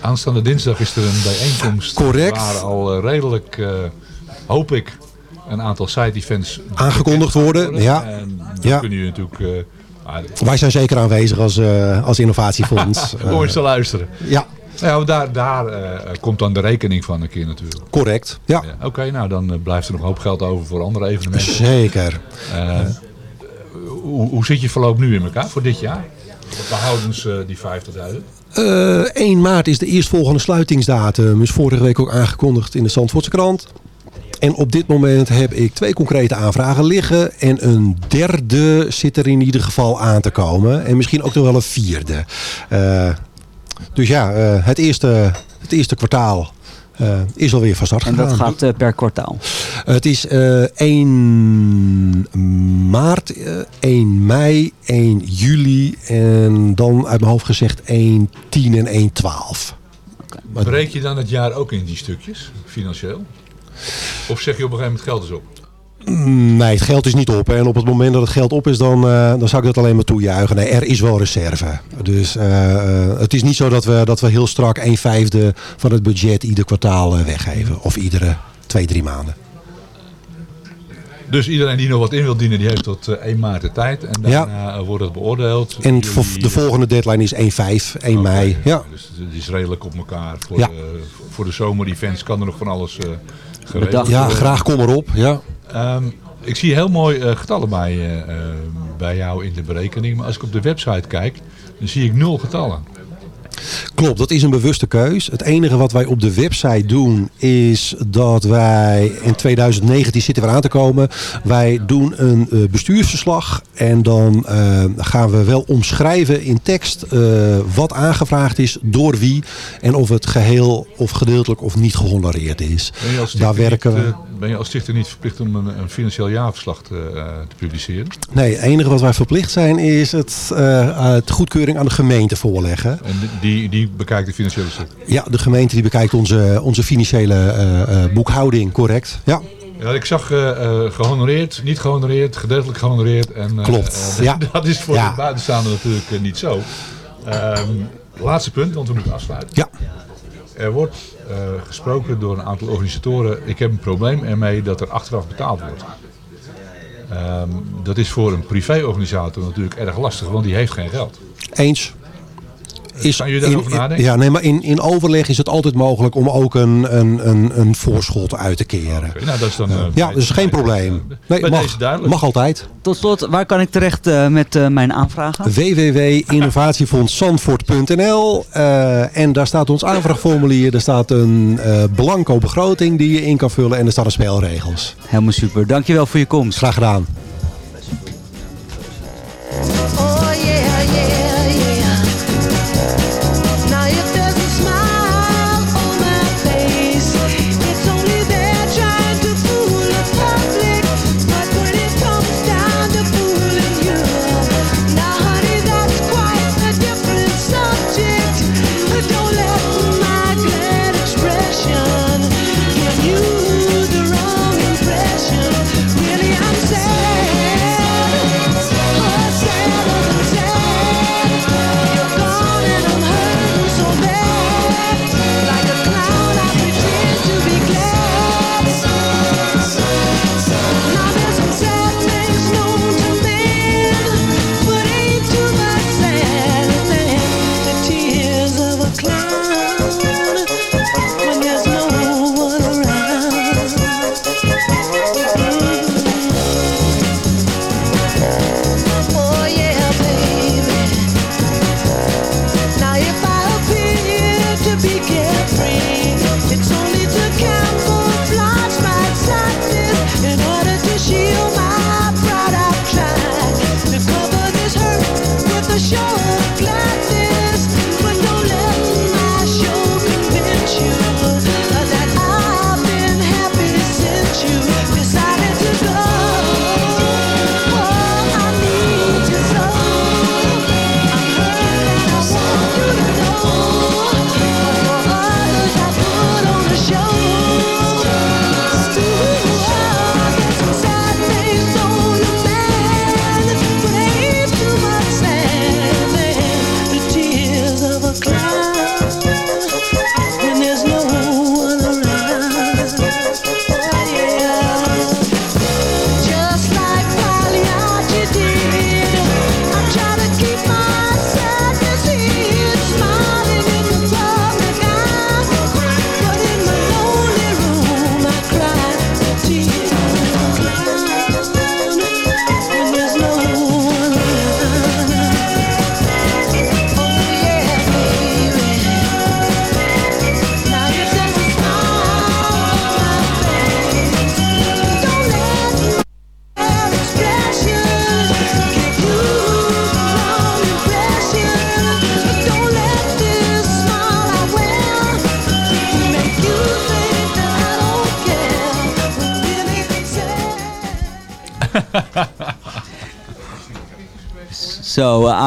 Aanstaande dinsdag is er een bijeenkomst. Correct. Waar al redelijk, hoop ik, een aantal side-events Aangekondigd bekend worden, ja. En dan Ja. kunnen jullie natuurlijk... Wij zijn zeker aanwezig als, als innovatiefonds. Mooi te luisteren. Ja. Ja, daar, daar eh, komt dan de rekening van een keer natuurlijk. correct, ja. Oké, nou dan eh, blijft er nog een hoop geld over voor andere evenementen. Zeker. Eh, hoe, hoe zit je verloop nu in elkaar voor dit jaar? Behoudens eh, die 50.000. Eh 1 maart is de eerstvolgende sluitingsdatum. Is vorige week ook aangekondigd in de Zandvoortse krant. En op dit moment heb ik twee concrete aanvragen liggen. En een derde zit er in ieder geval aan te komen. En misschien ook nog wel een vierde. Eh, dus ja, eh, het, eerste, het eerste kwartaal eh, is alweer van start En gegaan. dat gaat eh, per kwartaal. Het is eh 1 maart, eh, 1 mei, 1 juli en dan uit mijn hoofd gezegd 1 10 en 1 12. Breek je dan het jaar ook in die stukjes, financieel? Of zeg je op een gegeven moment geld is op? Mm, Nee, het geld is niet op. En op het moment dat het geld op is, dan, eh, dan zou ik dat alleen maar toejuichen. Nee, er is wel reserve. Dus eh, eh, het is niet zo dat we, dat we heel strak 1 vijfde van het budget ieder kwartaal weggeven. Of iedere twee, drie maanden. Dus iedereen die nog wat in wil dienen, die heeft tot eh, 1 maart de tijd. En daarna wordt het beoordeeld. En Jullie- de volgende deadline is 1-5, 1 mei. Ja. Dus het is redelijk op elkaar. Voor, Ja. de, voor de zomerevents kan er nog van alles Ja, graag kom erop. Ja. Ehm, ik zie heel mooi eh, getallen bij, eh, eh, bij jou in de berekening. Maar als ik op de website kijk, dan zie ik nul getallen. Klopt, dat is een bewuste keus. Het enige wat wij op de website doen is dat wij in 2019 zitten we aan te komen. Wij doen een eh, bestuursverslag en dan eh, gaan we wel omschrijven in tekst eh, wat aangevraagd is, door wie en of het geheel of gedeeltelijk of niet gehonoreerd is. Daar werken niet, we. ben je als stichter niet verplicht om een, een financieel jaarverslag te, te publiceren? Nee, het enige wat wij verplicht zijn is het, het goedkeuring aan de gemeente voorleggen. En die, die bekijkt de financiële stuk. Ja, de gemeente die bekijkt onze, onze financiële eh, eh, boekhouding, correct. Ja. Ja, ik zag eh, gehonoreerd, niet gehonoreerd, gedeeltelijk gehonoreerd. En, Klopt, ja. Dat is voor Ja. de buitenstaander natuurlijk niet zo. Ehm, laatste punt, want we moeten afsluiten. Ja. Er wordt gesproken door een aantal organisatoren. Ik heb een probleem ermee dat er achteraf betaald wordt. Ehm, dat is voor een privéorganisator natuurlijk erg lastig, want die heeft geen geld. Eens. Is Kan je daarover in- nadenken? Ja, nee, maar in, in overleg is het altijd mogelijk om ook een, een, een, een voorschot uit te keren. Nou, dat is dan, eh, ja, dat is geen probleem. Nee, bij mag, mag altijd. Tot slot, waar kan ik terecht eh, met eh, mijn aanvragen? www.innovatiefonds.zandvoort.nl eh, En daar staat ons aanvraagformulier. Er staat een eh, blanco begroting die je in kan vullen. En er staan de spelregels. Helemaal super. Dankjewel voor je komst. Graag gedaan.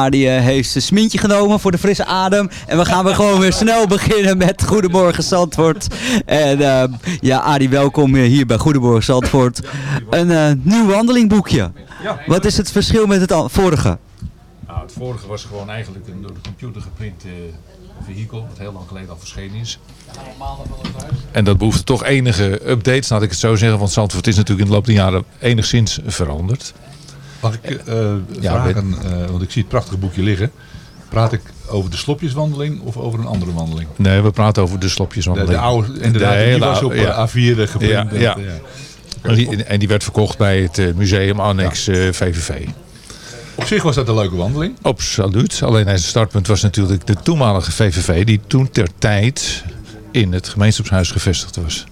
Adi eh, heeft zijn smintje genomen voor de frisse adem. En we gaan weer gewoon weer snel beginnen met Goedemorgen Zandvoort. En eh, ja, Adi, welkom hier bij Goedemorgen Zandvoort. Een eh, nieuw wandelingboekje. Wat is het verschil met het vorige? Nou, het vorige was gewoon eigenlijk een door de computer geprint eh, vehikel, wat heel lang geleden al verschenen is. En dat behoefte toch enige updates, laat ik het zo zeggen. Want Zandvoort is natuurlijk in de loop der jaren enigszins veranderd. Mag ik eh, Ja, vragen, eh, want ik zie het prachtige boekje liggen. Praat ik over de slopjeswandeling of over een andere wandeling? Nee, we praten over de slopjes. De, de oude, inderdaad, die was op eh, A4 geprint. Ja, en, ja. En, die, en die werd verkocht bij het museum Annex VVV. Op zich was dat een leuke wandeling. Absoluut. Alleen het startpunt was natuurlijk de toenmalige VVV... die toen ter tijd in het gemeenschapshuis gevestigd was.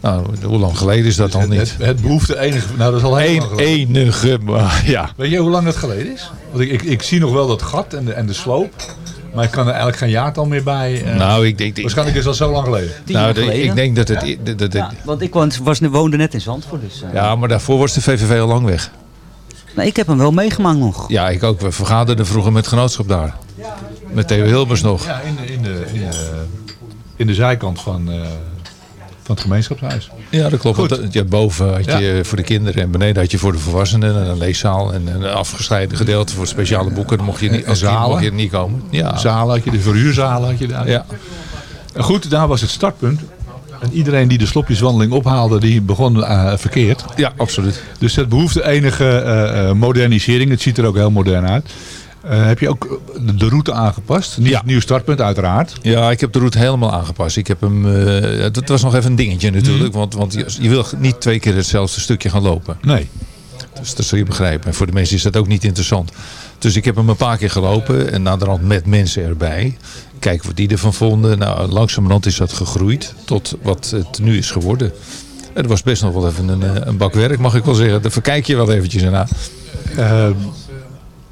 Nou, hoe lang geleden is dat Dus al het, niet? Het, het behoefte enige... Nou, dat is al heel Eén lang geleden. enige, maar ja. Weet je hoe lang dat geleden is? Want ik, ik, ik zie nog wel dat gat en de, en de sloop. Maar ik kan er eigenlijk geen jaartal meer bij. eh, Nou, ik denk... Waarschijnlijk is dat zo lang geleden. Tien Nou, geleden. ik denk dat het... dat- dat- Ja, want ik woonde, was, woonde net in Zandvoort. Dus, eh, Ja, maar daarvoor was de VVV al lang weg. nou, ik heb hem wel meegemaakt nog. Ja, ik ook. We vergaderden vroeger met genootschap daar. Met Theo Hilbers nog. Ja, in de, in de, in de, in de zijkant van, eh, van het gemeenschapshuis. Ja, dat klopt. Want, ja, boven had je voor de kinderen en beneden had je voor de volwassenen en een leeszaal en een afgescheiden gedeelte voor speciale boeken. Dan mocht je niet, als kind zalen. mocht je niet komen. Ja. Zalen had je, de verhuurzalen had je daar. Ja. En goed, daar was het startpunt. En iedereen die de slopjeswandeling ophaalde, die begon eh, verkeerd. ja, absoluut. Dus het behoefte enige eh, eh, modernisering. Het ziet er ook heel modern uit. Eh, heb je ook de- route aangepast? Nieuw, Ja. nieuw startpunt uiteraard. Ja, ik heb de route helemaal aangepast. Ik heb hem, eh, dat was nog even een dingetje natuurlijk. Want, want je, je wil niet twee keer hetzelfde stukje gaan lopen. Nee. Dus dat zul je begrijpen. En voor de mensen is dat ook niet interessant. Dus ik heb hem een paar keer gelopen. En naderhand met mensen erbij. Kijken wat die ervan vonden. Nou, langzamerhand is dat gegroeid. Tot wat het nu is geworden. En het was best nog wel even een, eh, een bak werk, mag ik wel zeggen. Daar verkijk je wel eventjes naar. Eh,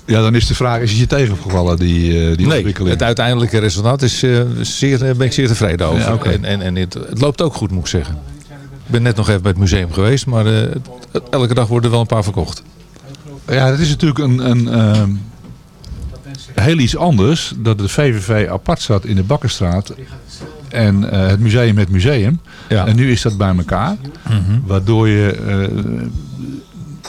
ja, dan is de vraag, is het je tegengevallen, die, eh, die Nee, ontwikkeling? het uiteindelijke resultaat is eh, zeer, eh, ben ik zeer tevreden over. Ja. En, en, en het, het loopt ook goed, moet ik zeggen. Ik ben net nog even bij het museum geweest. Maar elke dag worden er wel een paar verkocht. Ja, dat is natuurlijk een, een heel iets anders. Dat de VVV apart zat in de Bakkerstraat. En het museum met museum. Ja. En nu is dat bij elkaar. Mhm. Waardoor je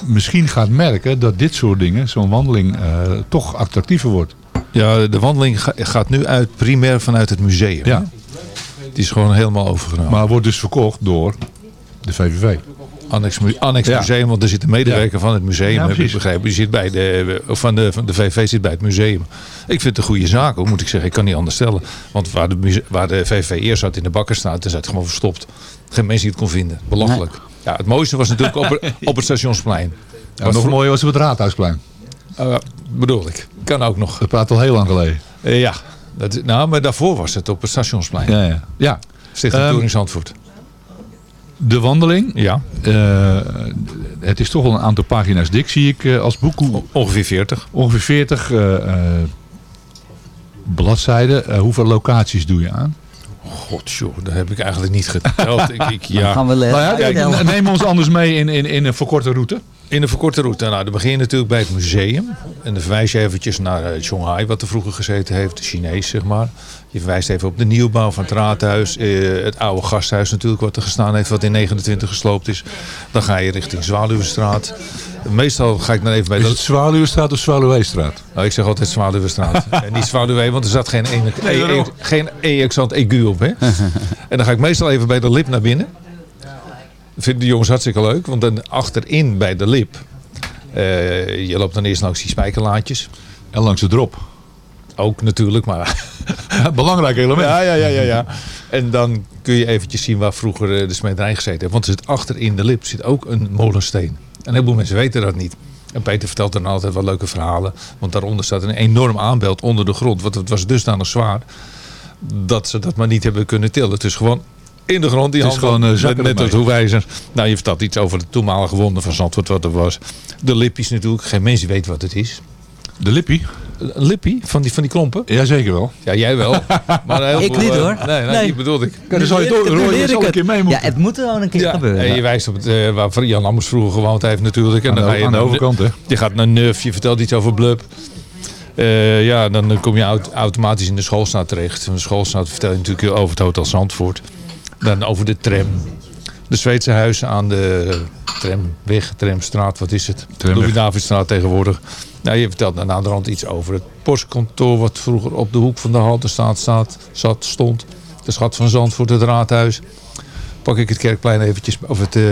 misschien gaat merken dat dit soort dingen, zo'n wandeling, eh, toch attractiever wordt. Ja, de wandeling ga- gaat nu uit primair vanuit het museum. Ja. Die is gewoon helemaal overgenomen. Maar wordt dus verkocht door de VVV. Annex, mu- annex Ja. museum, want er zit een medewerker van het museum, Ja, heb ik begrepen. Die zit bij de, of van, de, van de VV zit bij het museum. Ik vind het een goede zaak, hoor, moet ik zeggen. Ik kan niet anders stellen. Want waar de, waar de VV eerst zat in de bakkerstraat, dan zat het gewoon verstopt. Geen mensen die het kon vinden. Belachelijk. Ja, het mooiste was natuurlijk op, op het stationsplein. Ja, nog voor- mooier was op het Raadhuisplein. Uh, bedoel ik. Kan ook nog. Dat praat al heel lang geleden. Eh, ja. Dat, nou, maar daarvoor was het op het stationsplein. Ja, ja. ja. Stichting Ehm, Touring Zandvoort. De wandeling. Ja. eh, het is toch wel een aantal pagina's dik, zie ik eh, als boek. Ongeveer 40. Ongeveer 40 eh, eh, bladzijden. Eh, hoeveel locaties doe je aan? God, joh, dat heb ik eigenlijk niet geteld. ik, ik, ja. Dan gaan we Nou ja, kijk, uitdelen. neem ons anders mee in, in, in een verkorte route. In de verkorte route. Nou, dan begin je natuurlijk bij het museum. En dan verwijs je eventjes naar eh, Shanghai, wat er vroeger gezeten heeft. De Chinees, zeg maar. Je verwijst even op de nieuwbouw van het raadhuis. eh, het oude gasthuis natuurlijk, wat er gestaan heeft, wat in 29 gesloopt is. Dan ga je richting Zwaluwestraat. Meestal ga ik dan even bij Is de... het Zwaluwestraat of Zwaluweestraat? Nou, ik zeg altijd Zwaluwestraat. en niet Zwaluwe, want er zat geen, ene, Nee, e- e- geen e-accent aigu op. Hè? en dan ga ik meestal even bij de lip naar binnen. Dat vinden de jongens hartstikke leuk. Want dan achterin bij de lip. eh, je loopt dan eerst langs die spijkerlaantjes. En langs de drop. Ook natuurlijk, maar... Belangrijk element. Ja, ja, ja, ja, ja. En dan kun je eventjes zien waar vroeger eh, de smederij gezeten heeft. Want er zit achter in de lip zit ook een molensteen. En een heleboel mensen weten dat niet. En Peter vertelt dan altijd wel leuke verhalen. Want daaronder staat een enorm aanbeld onder de grond. Want het was dusdanig zwaar dat ze dat maar niet hebben kunnen tillen. Het is gewoon in de grond. Die Het is gewoon, eh, met, met het ermee. hoewijzer. Nou, je vertelt iets over de toenmalige wonden van Zandvoort wat er was. De lippies natuurlijk. Geen mensen weet wat het is. De lippie? Een lippie van die, van die klompen? Jazeker wel. Ja, jij wel. Maar heel Ik veel, niet eh, hoor. Nee, nee, die bedoelde ik. Ja, dan zal je ik een keer mee moeten. Ja, het moet wel een keer Ja, gebeuren. en je wijst op het, eh, waar Jan Lammers vroeger gewoond heeft natuurlijk. En Aan dan de- ga je aan de overkant, hè? Je gaat naar Nuf, je vertelt iets over Blub. Eh, ja, dan kom je aut- automatisch in de schoolstraat terecht. Van de schoolstraat vertel je natuurlijk over het Hotel Zandvoort. Dan over de tram. De Zweedse huizen aan de tramweg, tramstraat, wat is het? Tramweg. Louis-Davidstraat tegenwoordig. Nou, je vertelt aan de rand iets over het postkantoor... wat vroeger op de hoek van de Halterstraat staat, zat, stond. De Schat van Zandvoort, het raadhuis. Pak ik het kerkplein eventjes, of het eh,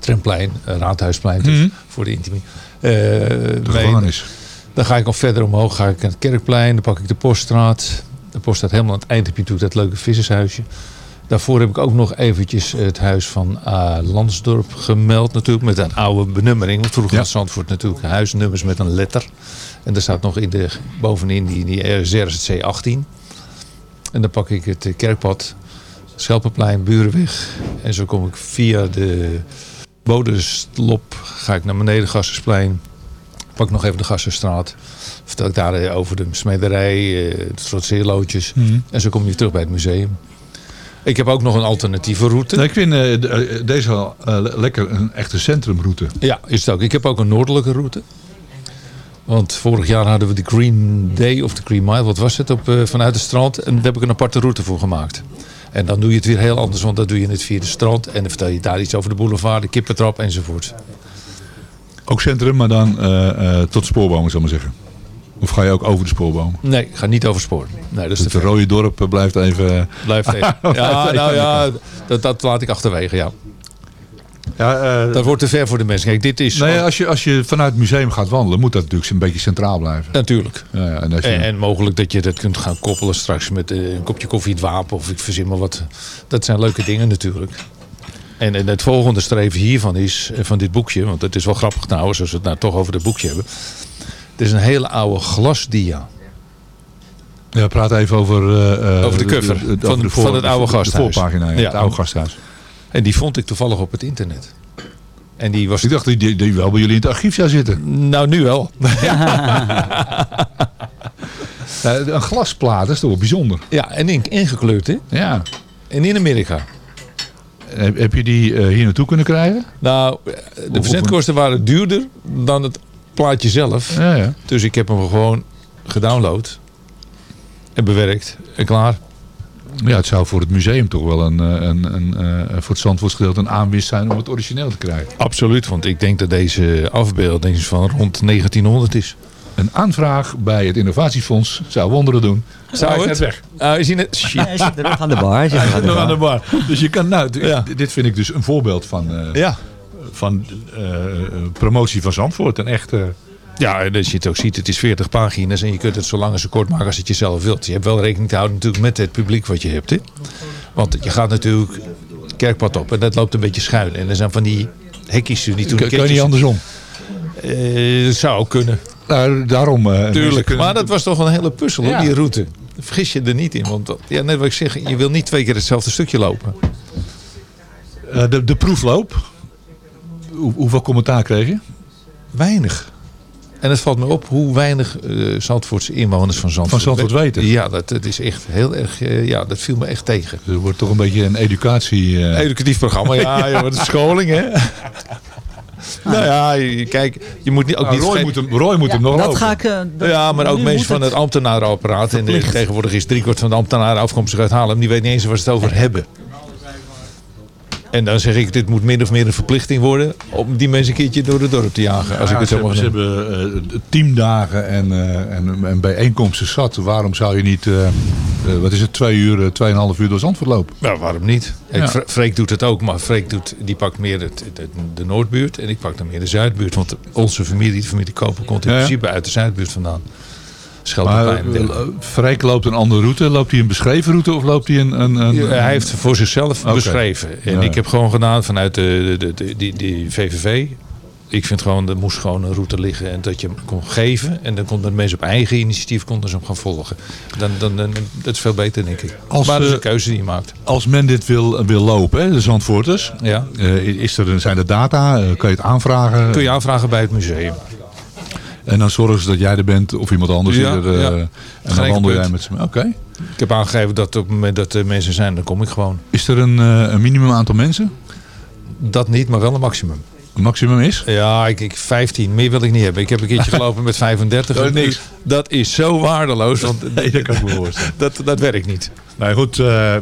tramplein, eh, raadhuisplein dus, Mhm. voor de intimie. Eh, de gevangenis. Dan ga ik nog verder omhoog, ga ik naar het kerkplein. Dan pak ik de poststraat. De post staat helemaal aan het eind, heb je natuurlijk dat leuke vissershuisje. Daarvoor heb ik ook nog eventjes het huis van uh, Lansdorp gemeld. Natuurlijk met een oude benummering. Want vroeger had Zandvoort natuurlijk huisnummers met een letter. En daar staat nog in de, bovenin die, die RZC 18. En dan pak ik het eh, kerkpad. Schelpenplein, Burenweg. En zo kom ik via de Bodenslop. Ga ik naar beneden, Gassersplein. Pak nog even de Gasserstraat. Vertel ik daar eh, over de smederij, eh, het soort zeerloodjes. Mhm. En zo kom je terug bij het museum. Ik heb ook nog een alternatieve route. Nee, ik vind eh, eh, deze wel eh, le- lekker een echte centrumroute. Ja, is het ook. Ik heb ook een noordelijke route. Want vorig jaar hadden we de Green Day of de Green Mile, wat was het, op, vanuit het strand. En daar heb ik een aparte route voor gemaakt. En dan doe je het weer heel anders, want dan doe je het via de strand. En dan vertel je daar iets over de boulevard, de kippentrap enzovoort. Ook centrum, maar dan tot spoorbomen, zal ik maar zeggen. Of ga je ook over de spoorbomen? Nee, ik ga niet over spoor. Nee, dat is het rode dorp eh, blijft even... Blijft even. Ja, nou ja, dat, dat laat ik achterwege, ja. Ja, dat wordt te ver voor de mensen. Kijk, dit is... Nee, als je, als je vanuit het museum gaat wandelen, moet dat natuurlijk een beetje centraal blijven. Natuurlijk. Ja, ja, en je, En, en mogelijk dat je dat kunt gaan koppelen straks met eh, een kopje koffie, het wapen of ik verzin maar wat. Dat zijn leuke dingen natuurlijk. En, en het volgende streven hiervan is, eh, van dit boekje, want het is wel grappig trouwens als we het nou toch over het boekje hebben. Is een hele oude glasdia. ja, praat even over... eh, eh, Over de cover over van, de voor- van het oude de gasthuis. voorpagina, ja, het oude gasthuis. En die vond ik toevallig op het internet. En die was... Ik dacht die, die, die wel bij jullie in het archief zou zitten. Nou, nu wel. Ja, een glasplaat, dat is toch wel bijzonder. Ja, en in, ingekleurd hè? Ja. En in Amerika. Heb, heb je die eh, hier naartoe kunnen krijgen? Nou, de verzendkosten waren duurder dan het plaatje zelf. Ja, ja. Dus ik heb hem gewoon gedownload en bewerkt en klaar. Ja, het zou voor het museum toch wel een, eh, een, een, eh, voor het Zandvoortsgedeelte een aanwist zijn om het origineel te krijgen. Absoluut, want ik denk dat deze afbeelding van rond 1900 is. Een aanvraag bij het Innovatiefonds zou wonderen doen. Zou Hij het? net weg. Ah, is hij net... Shit. Hij zit er nog aan de bar. Hij zit er Hij zit nog aan bar. de bar. Dus je kan, nou, dit vind ik dus een voorbeeld van, eh, Ja. Van eh, promotie van Zandvoort. Een echt... eh, Ja, en als je het ook ziet, het is 40 pagina's en je kunt het zo lang en zo kort maken als het je zelf wilt. Je hebt wel rekening te houden natuurlijk met het publiek wat je hebt. Hè? Want je gaat natuurlijk kerkpad op en dat loopt een beetje schuin. En er zijn van die hekjes die toen kan, kan je niet andersom. Eh, zou ook kunnen. Nou, daarom... eh, mensen Tuurlijk. kunnen- Maar dat was toch een hele puzzel, Ja. die route. Vergis je er niet in. Want ja, net wat ik zeg, je wil niet twee keer hetzelfde stukje lopen. Eh, de, de proefloop. Hoe, hoeveel commentaar kreeg je? Weinig. En het valt me op hoe weinig eh Zandvoortse inwoners van Zandvoort, Van Zandvoort weten. Ja, dat, dat is echt heel erg. eh, ja, dat viel me echt tegen. Er wordt toch een beetje een educatie... eh, Educatief programma, ja, joh, de scholing, hè? nou ja, kijk, je moet niet, ook Nou, niet Roy, moet hem, Roy moet hem nog Dat lopen. ga ik... dat- ja, maar ook mensen van het ambtenarenapparaat. En tegenwoordig is driekwart van de ambtenaren afkomstig uit Haarlem. Die weten niet eens waar ze het over hebben. En dan zeg ik, dit moet min of meer een verplichting worden. Om die mensen een keertje door het dorp te jagen. Als Ja, ik het ze zo mag hebben, ze noemen. hebben eh, teamdagen en, eh, en, en bijeenkomsten zat. Waarom zou je niet, eh, eh, wat is het, twee uur, eh, tweeënhalf uur door Zandvoort lopen? Ja, waarom niet? Ja. Ik, Fre- Freek doet het ook, maar Freek doet, die pakt meer het, het- de Noordbuurt en ik pak dan meer de Zuidbuurt. Want onze familie, de familie Koper, komt in ja. principe uit de Zuidbuurt vandaan. Maar Schelpenplein. eh, Freek loopt een andere route. Loopt hij een beschreven route of loopt hij een... een, een Ja, hij heeft voor zichzelf beschreven. En Ja. ik heb gewoon gedaan vanuit de, de, de, die, die VVV. Ik vind gewoon, er moest gewoon een route liggen en dat je hem kon geven. En dan konden mensen op eigen initiatief konden ze hem gaan volgen. Dan, dan, dan, dat is veel beter, denk ik. Als, maar dat is eh, een keuze die je maakt. Als men dit wil, wil lopen, hè, de Zandvoorters. Ja. eh, is er, zijn er data? Eh, kan je het aanvragen? Kun je aanvragen bij het museum. En dan zorgen ze dat jij er bent of iemand anders. Ja, er, eh, ja. En Geen dan wandel jij met ze. Oké. Ik heb aangegeven dat op het moment dat er mensen zijn, dan kom ik gewoon. Is er een, eh, een minimum aantal mensen? Dat niet, maar wel een maximum. Een maximum is? Ja, ik, ik 15. Meer wil ik niet hebben. Ik heb een keertje gelopen met 35. Dat is niks. Dat is zo waardeloos. Want Nee, dat kan ik me voorstellen. dat, dat werkt niet. Nou goed, eh,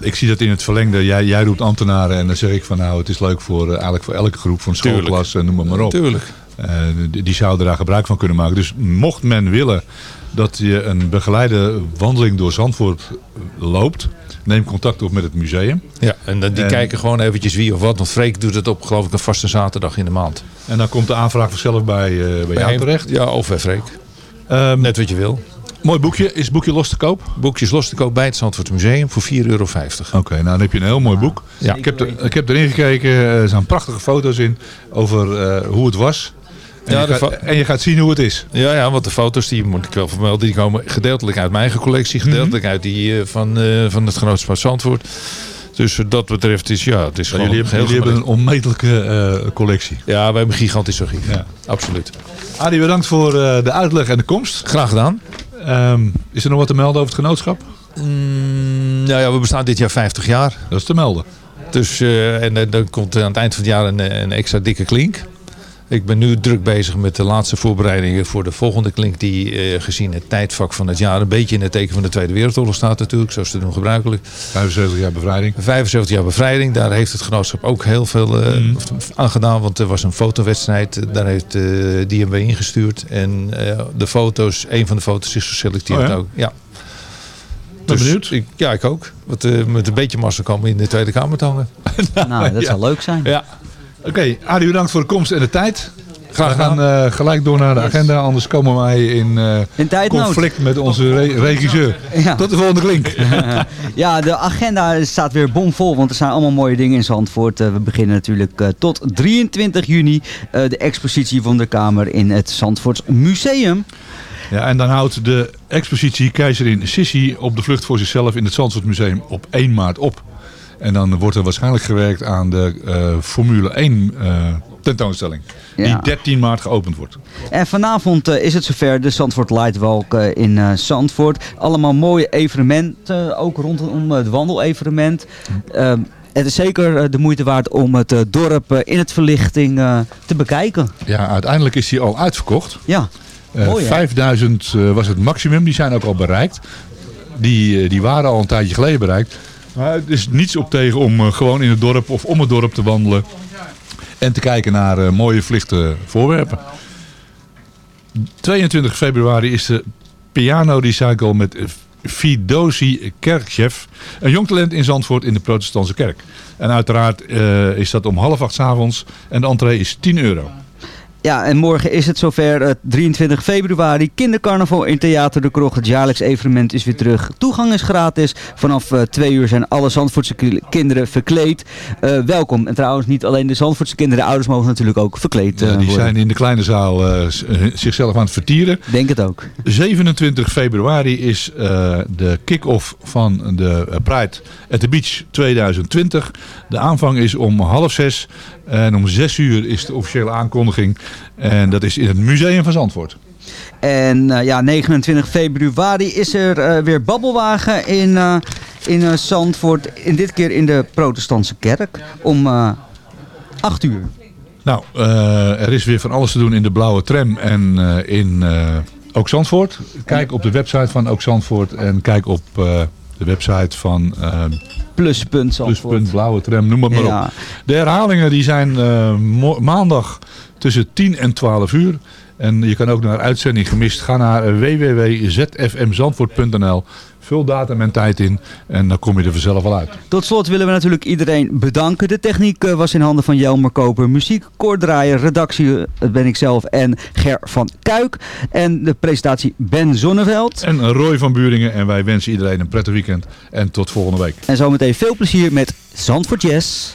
ik zie dat in het verlengde. Jij, jij roept ambtenaren en dan zeg ik van nou, het is leuk voor, eigenlijk voor elke groep, voor een schoolklas, noem maar, maar op. Tuurlijk. Eh, die, die zouden daar gebruik van kunnen maken. Dus mocht men willen dat je een begeleide wandeling door Zandvoort loopt, neem contact op met het museum. Ja, en dan, die En- kijken gewoon eventjes wie of wat. Want Freek doet het op geloof ik een vaste zaterdag in de maand. En dan komt de aanvraag vanzelf bij, eh, bij jou hem- terecht. Ja, of bij Freek. Ehm, Net wat je wil. Mooi boekje. Is het boekje los te koop? Boekjes los te koop bij het Zandvoort Museum voor 4,50 euro. Oké, nou dan heb je een heel mooi boek. Ja. Ik, heb er, ik heb erin gekeken. Er staan prachtige foto's in over eh, hoe het was. En, Ja, je gaat, en je gaat zien hoe het is. Ja, ja, want de foto's die moet ik wel vermelden, die komen gedeeltelijk uit mijn eigen collectie, gedeeltelijk uit die eh, van, eh, van het Genootschap Zandvoort. Dus wat dat betreft is ja, het is Ja, gewoon jullie hebben, jullie hebben een onmetelijke eh, collectie. Ja, wij hebben gigantisch archief. Ja. Absoluut. Adi, bedankt voor de uitleg en de komst. Graag gedaan. Ehm, is er nog wat te melden over het genootschap? Mm, nou ja, we bestaan dit jaar 50 jaar. Dat is te melden. Dus, en dan komt aan het eind van het jaar een, een extra dikke klink. Ik ben nu druk bezig met de laatste voorbereidingen voor de volgende klink. Die eh, gezien het tijdvak van het jaar een beetje in het teken van de Tweede Wereldoorlog staat natuurlijk. Zoals te doen gebruikelijk. 75 jaar bevrijding. 75 jaar bevrijding. Daar heeft het genootschap ook heel veel eh, Mm. aan gedaan. Want er was een fotowedstrijd. Daar heeft eh DMW ingestuurd. En eh, de foto's, een van de foto's is geselecteerd Oh ja? ook. Ja. Ben Dus benieuwd. Ik, ja, ik ook. Wat, eh, met een beetje massa komen in de Tweede Kamer te hangen. Nou, dat Ja. zou leuk zijn. Ja. Oké, Adi, bedankt voor de komst en de tijd. Graag We gaan eh, gelijk door naar de agenda, anders komen wij in, eh, In tijdnood. conflict met onze re- regisseur. Ja. Tot de volgende klink. ja, de agenda staat weer bomvol, want er zijn allemaal mooie dingen in Zandvoort. Eh, we beginnen natuurlijk eh, tot 23 juni eh, de expositie van de Kamer in het Zandvoorts Museum. Ja, en dan houdt de expositie Keizerin Sissi op de vlucht voor zichzelf in het Zandvoortmuseum op 1 maart op. En dan wordt er waarschijnlijk gewerkt aan de eh, Formule 1 eh, tentoonstelling. Die Ja. 13 maart geopend wordt. En vanavond eh, is het zover, de Zandvoort Lightwalk in Zandvoort. Allemaal mooie evenementen, ook rondom het wandelevenement. Eh, het is zeker de moeite waard om het dorp in het verlichting te bekijken. Ja, uiteindelijk is die al uitverkocht. Ja, Eh, mooi hè? 5000 eh, was het maximum, die zijn ook al bereikt. Die, die waren al een tijdje geleden bereikt. Maar het is niets op tegen om eh, gewoon in het dorp of om het dorp te wandelen. En te kijken naar eh, mooie verlichte voorwerpen. 22 februari is de Piano Recycle met Fidosi Kerkchef. Een jong talent in Zandvoort in de protestantse kerk. En uiteraard eh, is dat om half acht 's avonds. En de entree is 10 euro. Ja, en morgen is het zover, eh, 23 februari. Kindercarnaval in Theater de Krocht. Het jaarlijks evenement is weer terug. Toegang is gratis. Vanaf eh, twee uur zijn alle Zandvoortse ki- kinderen verkleed. Eh, welkom. En trouwens, niet alleen de Zandvoortse kinderen. De ouders mogen natuurlijk ook verkleed eh, Ja, die worden. zijn in de kleine zaal eh, eh, zichzelf aan het vertieren. Denk het ook. 27 februari is eh, de kick-off van de eh, Pride at the Beach 2020. De aanvang is om half zes. En om zes uur is de officiële aankondiging. En dat is in het Museum van Zandvoort. En eh, ja, 29 februari is er eh, weer babbelwagen in, eh, in Zandvoort. In dit keer in de protestantse kerk. Om eh 8 uur. Nou, er is weer van alles te doen in de blauwe tram en in Ook Zandvoort. Kijk op de website van Ook Zandvoort en kijk op de website van eh, Pluspunt blauwe tram, noem het maar Ja. op. De herhalingen die zijn eh, maandag tussen 10 en 12 uur. En je kan ook naar uitzending gemist. Ga naar eh, www.zfmzandvoort.nl. Vul datum en tijd in en dan kom je er vanzelf al uit. Tot slot willen we natuurlijk iedereen bedanken. De techniek eh, was in handen van Jelmer Koper. Muziek, koordraaier, redactie, eh, dat ben ik zelf en Ger van Kuik. En de presentatie Ben Zonneveld. En Roy van Buringen en wij wensen iedereen een prettig weekend. En tot volgende week. En zometeen veel plezier met Zandvoort Jazz.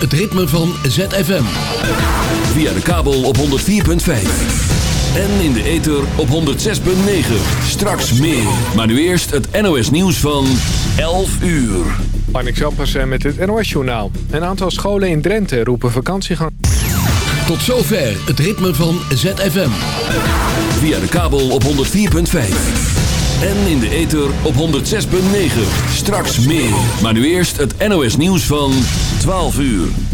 Het ritme van ZFM. Via de kabel op 104.5. En in de ether op 106.9. Straks meer. Maar nu eerst het NOS nieuws van 11 uur. Marnik Zampersen met het NOS-journaal. Een aantal scholen in Drenthe roepen vakantiegang... Tot zover het ritme van ZFM. Via de kabel op 104.5. En in de ether op 106.9. Straks meer. Maar nu eerst het NOS nieuws van 12 uur.